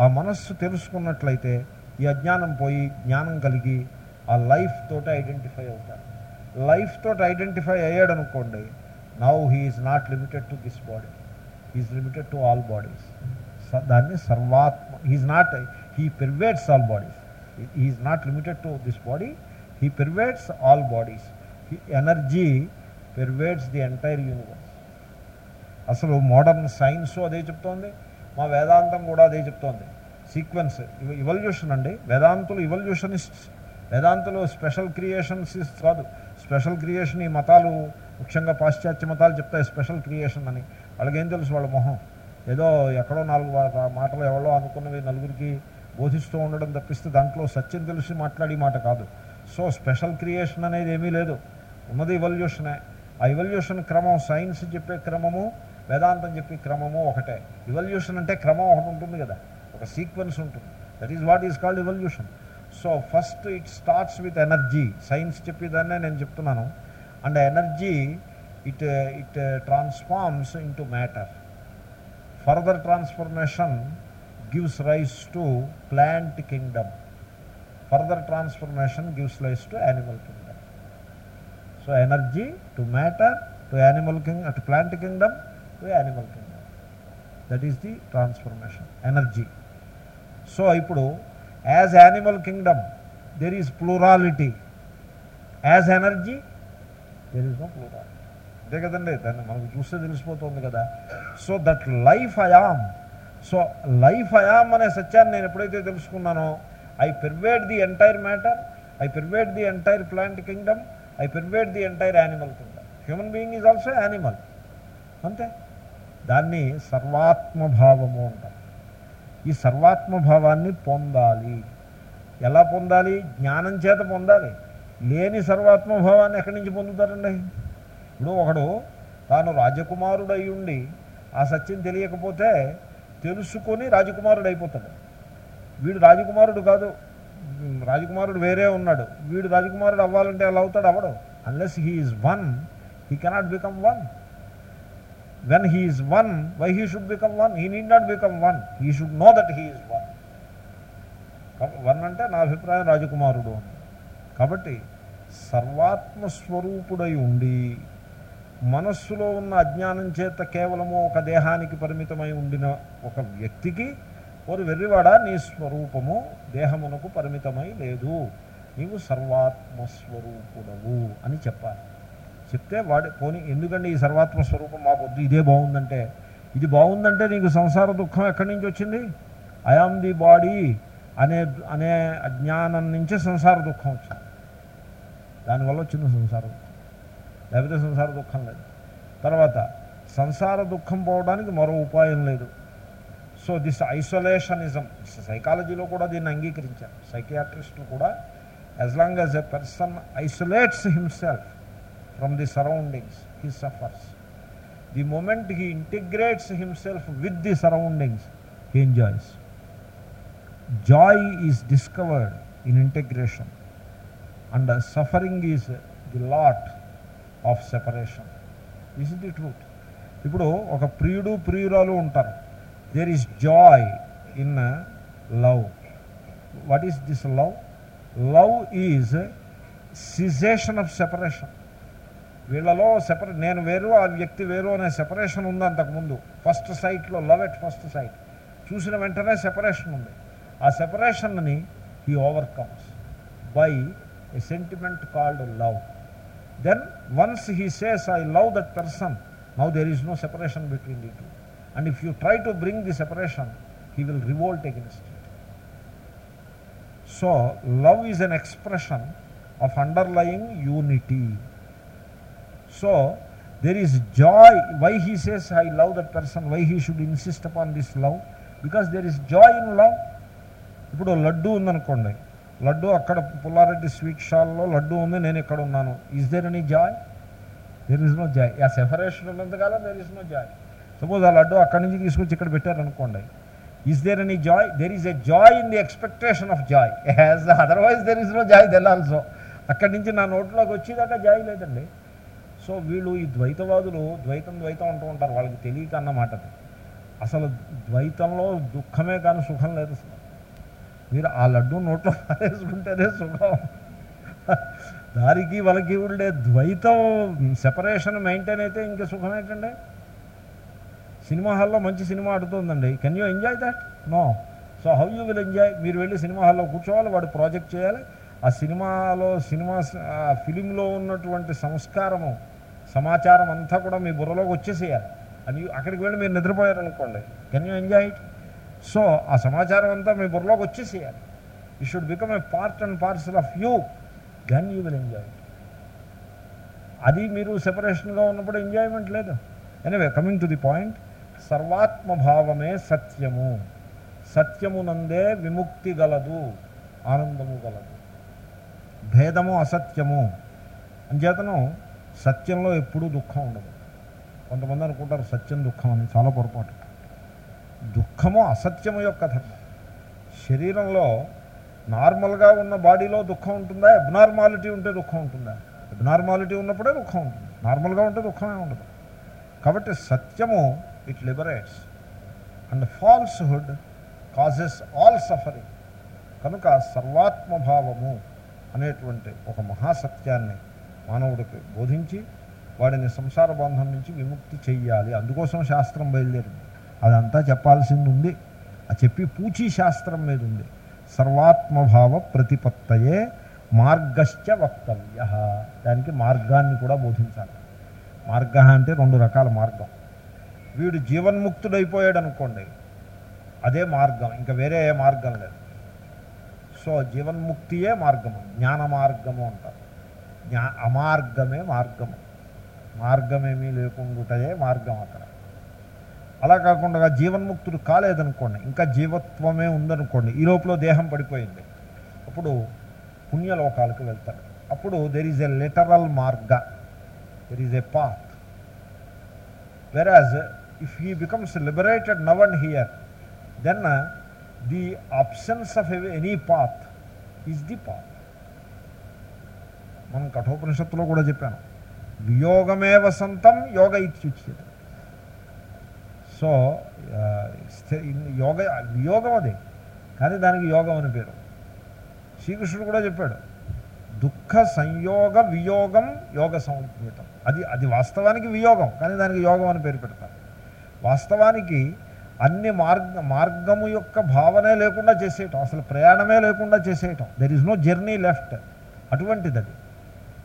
ఆ మనస్సు తెలుసుకున్నట్లయితే ఈ అజ్ఞానం పోయి జ్ఞానం కలిగి ఆ లైఫ్ తోటి ఐడెంటిఫై అవుతారు లైఫ్ తోటి ఐడెంటిఫై అయ్యాడు అనుకోండి now he is not limited to this body he is limited to all bodies దాన్ని సర్వాత్మ he is not he pervades all bodies he is not limited to this body he pervades all bodies energy pervades the entire universe అసలు modern science అదే చెప్తోంది. మా వేదాంతం కూడా అదే చెప్తోంది. Sequence evolution అండి. వేదాంతులు ఇవల్యూషనిస్ట్స్ వేదాంతులు స్పెషల్ క్రియేషన్స్ కాదు. స్పెషల్ క్రియేషన్ ఈ మతాలు ముఖ్యంగా పాశ్చాత్య మతాలు చెప్తాయి స్పెషల్ క్రియేషన్ అని. వాళ్ళకేం తెలుసు వాళ్ళ మొహం? ఏదో ఎక్కడో నాలుగు మాటలు ఎవరో అనుకున్నవి నలుగురికి బోధిస్తూ ఉండడం తప్పిస్తే దాంట్లో సత్యం తెలిసి మాట్లాడే మాట కాదు. సో స్పెషల్ క్రియేషన్ అనేది ఏమీ లేదు. ఉన్నది ఇవల్యూషనే ఆ ఇవల్యూషన్ క్రమం సైన్స్ చెప్పే క్రమము వేదాంతం చెప్పే క్రమము ఒకటే. ఇవల్యూషన్ అంటే క్రమం ఒకటి ఉంటుంది కదా. ఒక సీక్వెన్స్ ఉంటుంది. That is what is called evolution so first it starts with energy science చెప్పేదాన్నే నేను చెప్తున్నాను. And energy it it transforms in matter Further transformation gives rise to plant kingdom. Further transformation gives rise to animal kingdom. So energy to matter, to animal kingdom, to plant kingdom, to animal kingdom. That is the transformation, energy. So ipudu, as animal kingdom, there is plurality. As energy, there is no plurality. అంతే కదండి దాన్ని మనకు చూస్తే తెలిసిపోతుంది కదా. So that life I am so life I am అనే సత్యాన్ని నేను ఎప్పుడైతే తెలుసుకున్నానో I pervade the entire matter I pervade the entire plant kingdom I pervade the entire animal kingdom human being is also animal అంతే? దాన్ని సర్వాత్మభావము అంటారు. ఈ సర్వాత్మభావాన్ని పొందాలి. ఎలా పొందాలి? జ్ఞానం చేత పొందాలి. లేని సర్వాత్మభావాన్ని ఎక్కడి నుంచి పొందుతారండి? ఇప్పుడు ఒకడు తాను రాజకుమారుడు అయి ఉండి ఆ సత్యం తెలియకపోతే తెలుసుకొని రాజకుమారుడు అయిపోతాడు వీడు రాజకుమారుడు కాదు రాజకుమారుడు వేరే ఉన్నాడు. వీడు రాజకుమారుడు అవ్వాలంటే అలా అవుతాడు అవ్వడు unless he is one he cannot become one when he is one why he should become one he need not become one he should know that he is one one అంటే నా అభిప్రాయం రాజకుమారుడు అని. కాబట్టి సర్వాత్మస్వరూపుడై ఉండి మనస్సులో ఉన్న అజ్ఞానం చేత కేవలము ఒక దేహానికి పరిమితమై ఉండిన ఒక వ్యక్తికి ఓరు వెర్రివాడ నీ స్వరూపము దేహమునకు పరిమితమై లేదు. నీవు సర్వాత్మస్వరూపుడవు అని చెప్పాలి. చెప్తే వాడు పోనీ ఎందుకంటే ఈ సర్వాత్మ స్వరూపం మా బొద్దు ఇదే బాగుందంటే? ఇది బాగుందంటే నీకు సంసార దుఃఖం ఎక్కడి నుంచి వచ్చింది? ఐఆమ్ ది బాడీ అనే అనే అజ్ఞానం నుంచే సంసార దుఃఖం వచ్చింది. దానివల్ల వచ్చింది సంసార దుఃఖం. లేకపోతే సంసార దుఃఖం లేదు. తర్వాత సంసార దుఃఖం పోవడానికి మరో ఉపాయం లేదు. సో దిస్ ఐసోలేషనిజం సైకాలజీలో కూడా దీన్ని అంగీకరించారు. సైకియాట్రిస్టులు కూడా as long as a person isolates himself from the surroundings he suffers the moment he integrates himself with the surroundings he enjoys joy is discovered in integration and suffering is the lot of separation is the truth ఇప్పుడు ఒక ప్రియుడు ప్రియురాలు ఉంటారు. There is joy in love what is this love love is cessation of separation వీళ్ళలో సెపరే నేను వేరు ఆ వ్యక్తి వేరు అనే సెపరేషన్ ఉంది అంతకుముందు. ఫస్ట్ సైట్లో లవ్ ఎట్ ఫస్ట్ సైట్ చూసిన వెంటనే సెపరేషన్ ఉంది. ఆ సెపరేషన్ని he overcomes by a sentiment called love then once he says I love that person now there is no separation between the two and if you try to bring the separation he will revolt against it so love is an expression of underlying unity so there is joy why he says I love that person why he should insist upon this love because there is joy in love ఇప్పుడు లడ్డు ఉందనుకోండి. లడ్డు అక్కడ Pullareddy sweet షాల్లో లడ్డు ఉంది నేను ఇక్కడ ఉన్నాను. Is there any joy there is no joy ఆ separation ఉన్నంతకాలం there is no joy suppose ఆ లడ్డు అక్కడి నుంచి తీసుకొచ్చి ఇక్కడ పెట్టారనుకోండి. Is there any joy there is a joy in the expectation of joy as otherwise there is no joy then also అక్కడి నుంచి నా నోట్లోకి వచ్చేదాకా జాయ్ లేదండి. సో వీళ్ళు ఈ ద్వైతవాదులు ద్వైతం ద్వైతం అంటూ ఉంటారు. వాళ్ళకి తెలియక అన్నమాట అసలు ద్వైతంలో దుఃఖమే కానీ సుఖం లేదు అసలు. మీరు ఆ లడ్డు నోట్లో పారేసుకుంటేనే సుఖం. దారికి వాళ్ళకి ఉండే ద్వైతం సెపరేషన్ మెయింటైన్ అయితే ఇంకా సుఖం ఏంటండి? సినిమా హాల్లో మంచి cinema ఆడుతుందండి. Can you enjoy that no so how you will enjoy మీరు వెళ్ళి సినిమా హాల్లో కూర్చోవాలి వాడు ప్రాజెక్ట్ చేయాలి. ఆ సినిమాలో సినిమా ఆ ఫిలింలో ఉన్నటువంటి సంస్కారము సమాచారం అంతా కూడా మీ బుర్రలోకి వచ్చేసేయాలి. అని అక్కడికి వెళ్ళి మీరు నిద్రపోయారనుకోండి. Can you enjoy it so ఆ సమాచారం అంతా మీ బుర్రలోకి వచ్చేసేయాలి. You should become a part and parcel of you then you will enjoy అది మీరు సెపరేషన్గా ఉన్నప్పుడు ఎంజాయ్మెంట్ లేదు. Anyway coming to the point సర్వాత్మభావమే సత్యము. సత్యమునందే విముక్తి గలదు. ఆనందము గలదు. భేదము అసత్యము. అంచేతను సత్యంలో ఎప్పుడూ దుఃఖం ఉండదు. కొంతమంది అనుకుంటారు సత్యం దుఃఖం అని. చాలా పొరపాటు. దుఃఖము అసత్యము యొక్క ధర్మం. శరీరంలో నార్మల్గా ఉన్న బాడీలో దుఃఖం ఉంటుందా? అబ్నార్మాలిటీ ఉంటే దుఃఖం ఉంటుందా? అబ్నార్మాలిటీ ఉన్నప్పుడే దుఃఖం ఉంటుంది. నార్మల్గా ఉంటే దుఃఖమే ఉండదు. కాబట్టి సత్యము it liberates and falsehood causes all suffering కనుక సర్వాత్మభావము అనేటువంటి ఒక మహాసత్యాన్ని మానవుడికి బోధించి వాడిని సంసార బంధం నుంచి విముక్తి చెయ్యాలి. అందుకోసం శాస్త్రం బయలుదేరింది. అదంతా చెప్పాల్సింది ఉంది చెప్పి పూచీ శాస్త్రం మీద ఉంది సర్వాత్మభావ ప్రతిపత్తయే మార్గశ్చ వక్తవ్య. దానికి మార్గాన్ని కూడా బోధించాలి. మార్గ అంటే రెండు రకాల మార్గం. వీడు జీవన్ముక్తుడైపోయాడు అనుకోండి అదే మార్గం ఇంకా వేరే ఏ మార్గం లేదు. సో జీవన్ముక్తియే మార్గము జ్ఞాన మార్గము అంటారు. జ్ఞా అమార్గమే మార్గము. మార్గమేమీ లేకుండాటయే మార్గం అక్కడ. అలా కాకుండా జీవన్ముక్తుడు కాలేదనుకోండి ఇంకా జీవత్వమే ఉందనుకోండి ఈ లోపల దేహం పడిపోయింది. అప్పుడు పుణ్యలోకాలకు వెళ్తాడు. అప్పుడు దెర్ ఈజ్ ఎ లిటరల్ మార్గ there is a path whereas if he becomes liberated now and here then the absence of any path is the path మనం కఠోపనిషత్తులో కూడా చెప్పాను వియోగమే వసంతం యోగ ఇత్యుచ్యత. సో స్థి- యోగ వియోగం అది కానీ దానికి యోగం అని పేరు. శ్రీకృష్ణుడు కూడా చెప్పాడు దుఃఖ సంయోగ వియోగం యోగ సంజ్ఞితం అది అది వాస్తవానికి వియోగం కానీ దానికి యోగం అని పేరు పెడతారు. వాస్తవానికి అన్ని మార్గ మార్గము యొక్క భావనే లేకుండా చేసేయటం అసలు ప్రయాణమే లేకుండా చేసేయటం. There is no journey left అటువంటిది అది.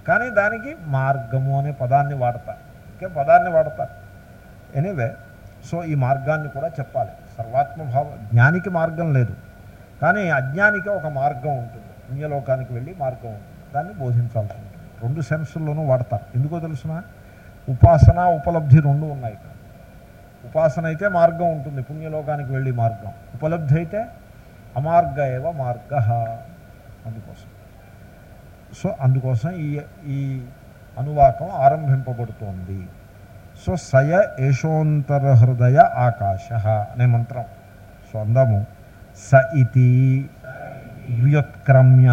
కానీ దానికి మార్గము అనే పదాన్ని వాడతారు. ఇంకే పదాన్ని వాడతారు. ఎనీవే సో ఈ మార్గాన్ని కూడా చెప్పాలి. సర్వాత్మభావ జ్ఞానికి మార్గం లేదు. కానీ అజ్ఞానికి ఒక మార్గం ఉంటుంది. పుణ్యలోకానికి వెళ్ళి మార్గం ఉంటుంది. దాన్ని బోధించాల్సి ఉంటుంది. రెండు సెన్సుల్లోనూ వాడతారు. ఎందుకో తెలుసిన? ఉపాసన ఉపలబ్ధి రెండు ఉన్నాయి ఇక్కడ. ఉపాసన అయితే మార్గం ఉంటుంది. పుణ్యలోకానికి వెళ్ళి మార్గం. ఉపలబ్ధి అయితే అమార్గ ఏవ మార్గ. అందుకోసం. సో అందుకోసం ఈ ఈ అనువాకం ఆరంభింపబడుతోంది. సో సయ ఏషోంతర హృదయ ఆకాశ అనే మంత్రం సో అందాము స ఇది వ్యుత్క్రమ్య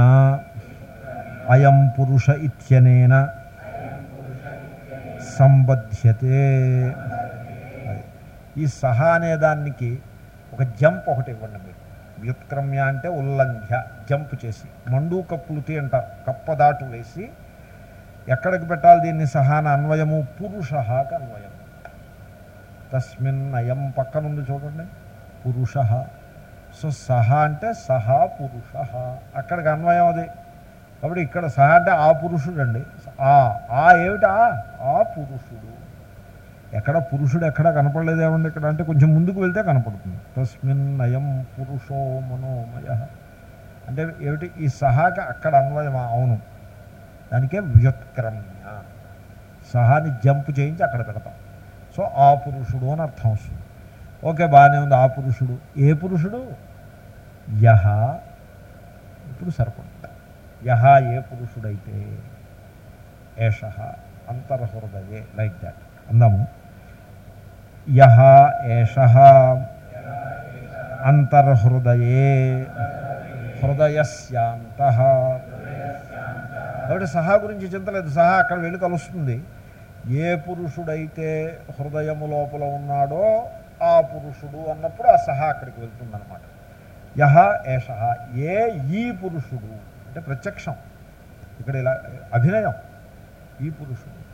అయం పురుష ఇత్యనేన సంబధ్యతే ఈ సహ అనే దానికి ఒక జంప్ ఒకటి ఇవ్వండి మీరు. వ్యుత్క్రమ్య అంటే ఉల్లంఘ్య జంప్ చేసి మండు కప్పులుతి అంటారు కప్పదాటు వేసి ఎక్కడికి పెట్టాలి దీన్ని సహాన అన్వయము? పురుషహాకి అన్వయం. తస్మిన్ అయం పక్కనుంది చూడండి. పురుష. సో సహ అంటే సహా పురుష. అక్కడికి అన్వయం అది. కాబట్టి ఇక్కడ సహ అంటే ఆ పురుషుడు అండి ఆ ఆ ఏమిటా? ఆ పురుషుడు. ఎక్కడ పురుషుడు ఎక్కడ కనపడలేదు ఏమండి ఇక్కడ? అంటే కొంచెం ముందుకు వెళ్తే కనపడుతుంది. తస్మిన్ నయం పురుషో మనోమయ. అంటే ఏమిటి? ఈ సహాకి అక్కడ అన్వయమా? అవును. దానికే వ్యుత్క్రమ్య సహాన్ని జంప్ చేయించి అక్కడ పెడతాం. సో ఆ పురుషుడు అని అర్థం వస్తుంది. ఓకే బాగానే ఉంది. ఆ పురుషుడు. ఏ పురుషుడు? యహ. ఇప్పుడు సరిపడుతుంది యహ ఏ పురుషుడైతే? ఏష. అంతర్హృదయే. Like that. అందాము. యహ ఏష. అంతర్హృదయే. హృదయస్యాంత. ఆవిడ సహా గురించి చింతలేదు. సహా అక్కడ వెళ్ళి కలుస్తుంది. ఏ పురుషుడైతే హృదయము లోపల ఉన్నాడో ఆ పురుషుడు అన్నప్పుడు ఆ సహా అక్కడికి వెళ్తుందనమాట యహ ఏష ఏ ఈ పురుషుడు అంటే ప్రత్యక్షం. ఇక్కడ ఇలా అభినయం. ఈ పురుషుడు.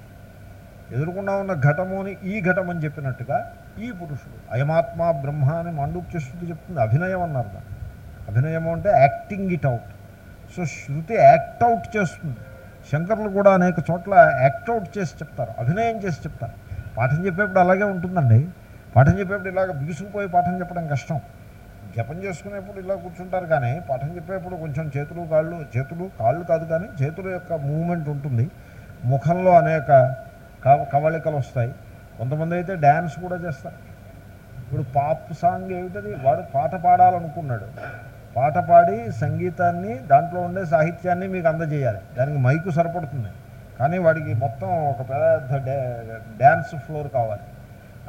ఎదుర్కొన్నా ఉన్న ఘటముని ఈ ఘటం అని చెప్పినట్టుగా ఈ పురుషుడు. అయమాత్మ బ్రహ్మ అని మాండూక్య చెప్తుంది. అభినయం అన్నారు దాన్ని. అభినయము అంటే యాక్టింగ్ ఇట్ అవుట్ సో శృతి యాక్ట్ అవుట్ చేస్తుంది. శంకర్లు కూడా అనేక చోట్ల యాక్ట్ అవుట్ చేసి చెప్తారు అభినయం చేసి చెప్తారు. పాఠం చెప్పేప్పుడు అలాగే ఉంటుందండి. పాఠం చెప్పేప్పుడు ఇలాగ బిగుసుకుపోయి పాఠం చెప్పడం కష్టం. జపం చేసుకునేప్పుడు ఇలా కూర్చుంటారు కానీ పాఠం చెప్పేప్పుడు కొంచెం చేతులు కాళ్ళు చేతులు కాళ్ళు కాదు కానీ చేతుల యొక్క మూమెంట్ ఉంటుంది. ముఖంలో అనేక కవ- కవళికలు వస్తాయి. కొంతమంది అయితే డ్యాన్స్ కూడా చేస్తారు. ఇప్పుడు పాప్ సాంగ్ ఏమిటది? వాడు పాట పాడాలనుకున్నాడు. పాట పాడి సంగీతాన్ని దాంట్లో ఉండే సాహిత్యాన్ని మీకు అందజేయాలి. దానికి మైకు సరిపడుతుంది. కానీ వాడికి మొత్తం ఒక పెద్ద డ్యాన్స్ ఫ్లోర్ కావాలి.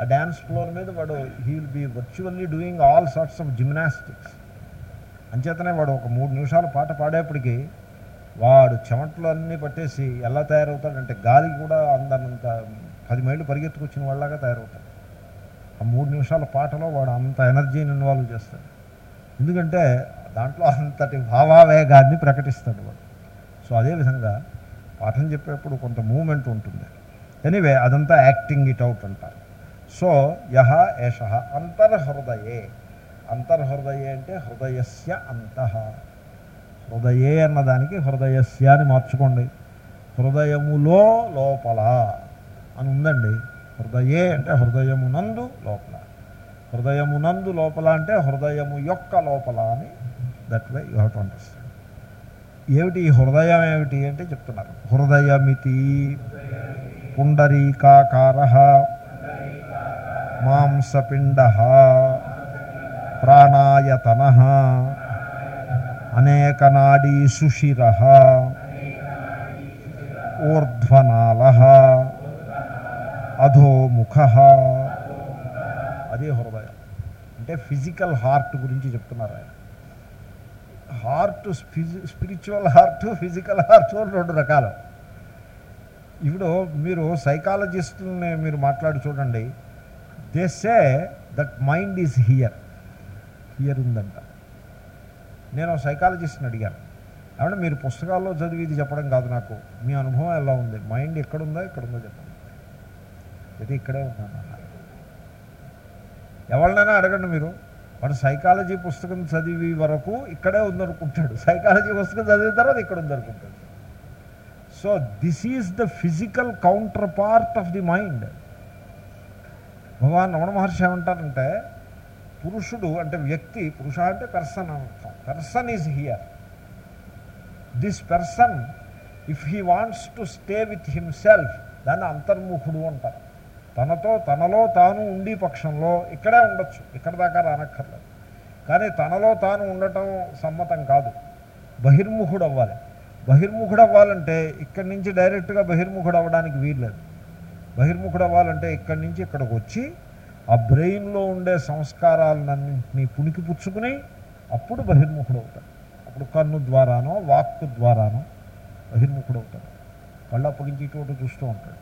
ఆ డ్యాన్స్ ఫ్లోర్ మీద వాడు he will be virtually doing all sorts of gymnastics అంచేతనే వాడు ఒక మూడు నిమిషాలు పాట పాడేప్పటికీ వాడు చెమటలు అన్నీ పట్టేసి ఎలా తయారవుతాడంటే గాలి కూడా అందనంత పది మైళ్ళు పరిగెత్తుకొచ్చిన వాళ్ళగా తయారవుతాడు. ఆ మూడు నిమిషాల పాటలో వాడు అంత ఎనర్జీని ఇన్వాల్వ్ చేస్తాడు. ఎందుకంటే దాంట్లో అంతటి భావావేగాన్ని ప్రకటిస్తాడు వాడు. సో అదేవిధంగా పాఠం చెప్పేప్పుడు కొంత మూమెంట్ ఉంటుంది. ఎనీవే అదంతా యాక్టింగ్ ఇట్ అవుట్ అంటారు. సో యహ ఏష అంతర్హృదయే. అంతర్హృదయే అంటే హృదయస్య అంతః. హృదయే అన్నదానికి హృదయస్య అని మార్చుకోండి. హృదయములో లోపల అని ఉందండి. హృదయే అంటే హృదయమునందు లోపల. హృదయమునందు లోపల అంటే హృదయము యొక్క లోపల అని that way you have to understand ఏమిటి? ఈ హృదయం ఏమిటి అంటే చెప్తున్నారు. హృదయమితి పుండరీకాకార మాంసపిండ ప్రాణాయతన అనేకనాడీ సుషిర ఊర్ధ్వనాళ అధోముఖ అదే హృదయం. అంటే ఫిజికల్ హార్ట్ గురించి చెప్తున్నారు ఆయన. హార్ట్ ఫిజి స్పిరిచువల్ హార్ట్ ఫిజికల్ హార్ట్ రెండు రకాలు. ఇప్పుడు మీరు సైకాలజిస్ట్ని మీరు మాట్లాడి చూడండి. They say that mind is here here ఉందంట. నేను సైకాలజిస్ట్ని అడిగాను. ఏమంటే మీరు పుస్తకాల్లో చదివి ఇది చెప్పడం కాదు నాకు. మీ అనుభవం ఎలా ఉంది? మైండ్ ఎక్కడుందో ఎక్కడుందో చెప్పండి. అయితే ఇక్కడే ఉన్నాను. ఎవరినైనా అడగండి మీరు. వాడు సైకాలజీ పుస్తకం చదివి వరకు ఇక్కడే ఉందనుకుంటాడు. సైకాలజీ పుస్తకం చదివిన తర్వాత ఇక్కడ ఉందనుకుంటాడు. So this is the physical counterpart of the mind. Bhagavan Ramana Maharshi ఏమంటారంటే పురుషుడు అంటే వ్యక్తి పురుష అంటే పర్సన్ అంటాం అర్థం. Person is here this person if he wants to stay with himself దాన్ని అంతర్ముఖుడు అంటారు. తనతో తనలో తాను ఉండి పక్షంలో ఇక్కడే ఉండొచ్చు. ఇక్కడ దాకా రానక్కర్లేదు. కానీ తనలో తాను ఉండటం సమ్మతం కాదు. బహిర్ముఖుడు అవ్వాలి బహిర్ముఖుడు అవ్వాలంటే ఇక్కడి నుంచి డైరెక్ట్గా బహిర్ముఖుడు అవ్వడానికి వీల్లేదు. బహిర్ముఖుడు అవ్వాలంటే ఇక్కడి నుంచి ఇక్కడికి వచ్చి ఆ బ్రెయిన్లో ఉండే సంస్కారాలన్నింటినీ పుణికి పుచ్చుకుని అప్పుడు బహిర్ముఖుడు అవుతాడు అప్పుడు కన్ను ద్వారానో వాక్కు ద్వారానో బహిర్ముఖుడు అవుతాడు కళ్ళు అప్పగించి ఇటు చూస్తూ ఉంటాడు.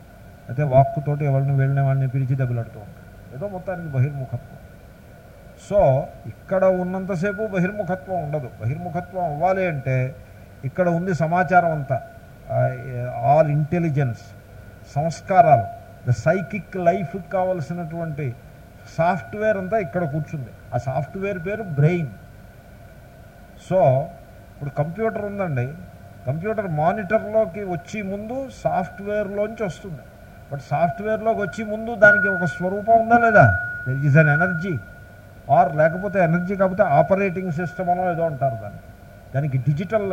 అయితే వాక్కుతోటి ఎవరిని వెళ్ళిన వాళ్ళని పిలిచి దెబ్బలాడుతూ ఉంటాడు ఏదో మొత్తానికి బహిర్ముఖత్వం. సో ఇక్కడ ఉన్నంతసేపు బహిర్ముఖత్వం ఉండదు. బహిర్ముఖత్వం అవ్వాలి అంటే ఇక్కడ ఉంది సమాచారం అంతా. ఆల్ ఇంటెలిజెన్స్ సంస్కారాలు ద సైకిక్ లైఫ్కి కావలసినటువంటి సాఫ్ట్వేర్ అంతా ఇక్కడ కూర్చుంది. ఆ సాఫ్ట్వేర్ పేరు బ్రెయిన్. సో ఇప్పుడు కంప్యూటర్ ఉందండి. కంప్యూటర్ మానిటర్లోకి వచ్చి ముందు సాఫ్ట్వేర్లోంచి వస్తుంది. బట్ సాఫ్ట్వేర్లోకి వచ్చి ముందు దానికి ఒక స్వరూపం ఉందా లేదా? That is an energy or లేకపోతే ఎనర్జీ కాకపోతే ఆపరేటింగ్ సిస్టమ్ అనో ఏదో అంటారు దాన్ని. దానికి డిజిటల్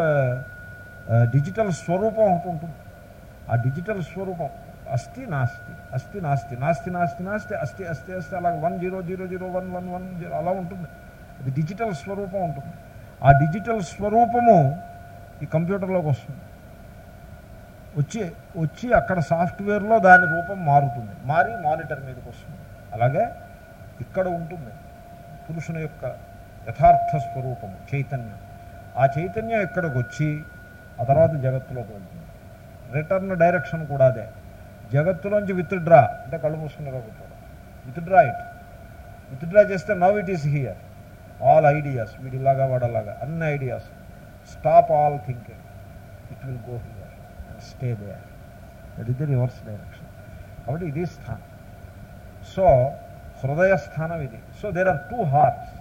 డిజిటల్ uh, uh, స్వరూపం ఒకటి ఉంటుంది. ఆ డిజిటల్ స్వరూపం అస్థి నాస్తి అస్థి నాస్తి నాస్తి నాస్తి నాస్తి అస్థి అస్థి అస్థి అలా one zero zero zero one one one zero అలా ఉంటుంది. అది డిజిటల్ స్వరూపం ఉంటుంది. ఆ డిజిటల్ స్వరూపము ఈ కంప్యూటర్లోకి వస్తుంది. వచ్చి వచ్చి అక్కడ సాఫ్ట్వేర్లో దాని రూపం మారుతుంది. మారి మానిటర్ మీదకి వస్తుంది. అలాగే ఇక్కడ ఉంటుంది పురుషుని యొక్క యథార్థ స్వరూపము చైతన్యం. ఆ చైతన్యం ఇక్కడికి వచ్చి ఆ తర్వాత జగత్తులోకి వెళ్తుంది. రిటర్న్ డైరెక్షన్ కూడా అదే. జగత్తులోంచి విత్డ్రా అంటే కళ్ళు మూసుకున్నారో కూర్చోవడం విత్డ్రా ఇట్. విత్డ్రా చేస్తే now it is here. All ideas వీడిలాగా వాడలాగా అన్ని ideas. Stop all thinking. It will go here. Stay there that is the reverse direction కాబట్టి ఇది స్థానం సో హృదయ స్థానం ఇది so there are two hearts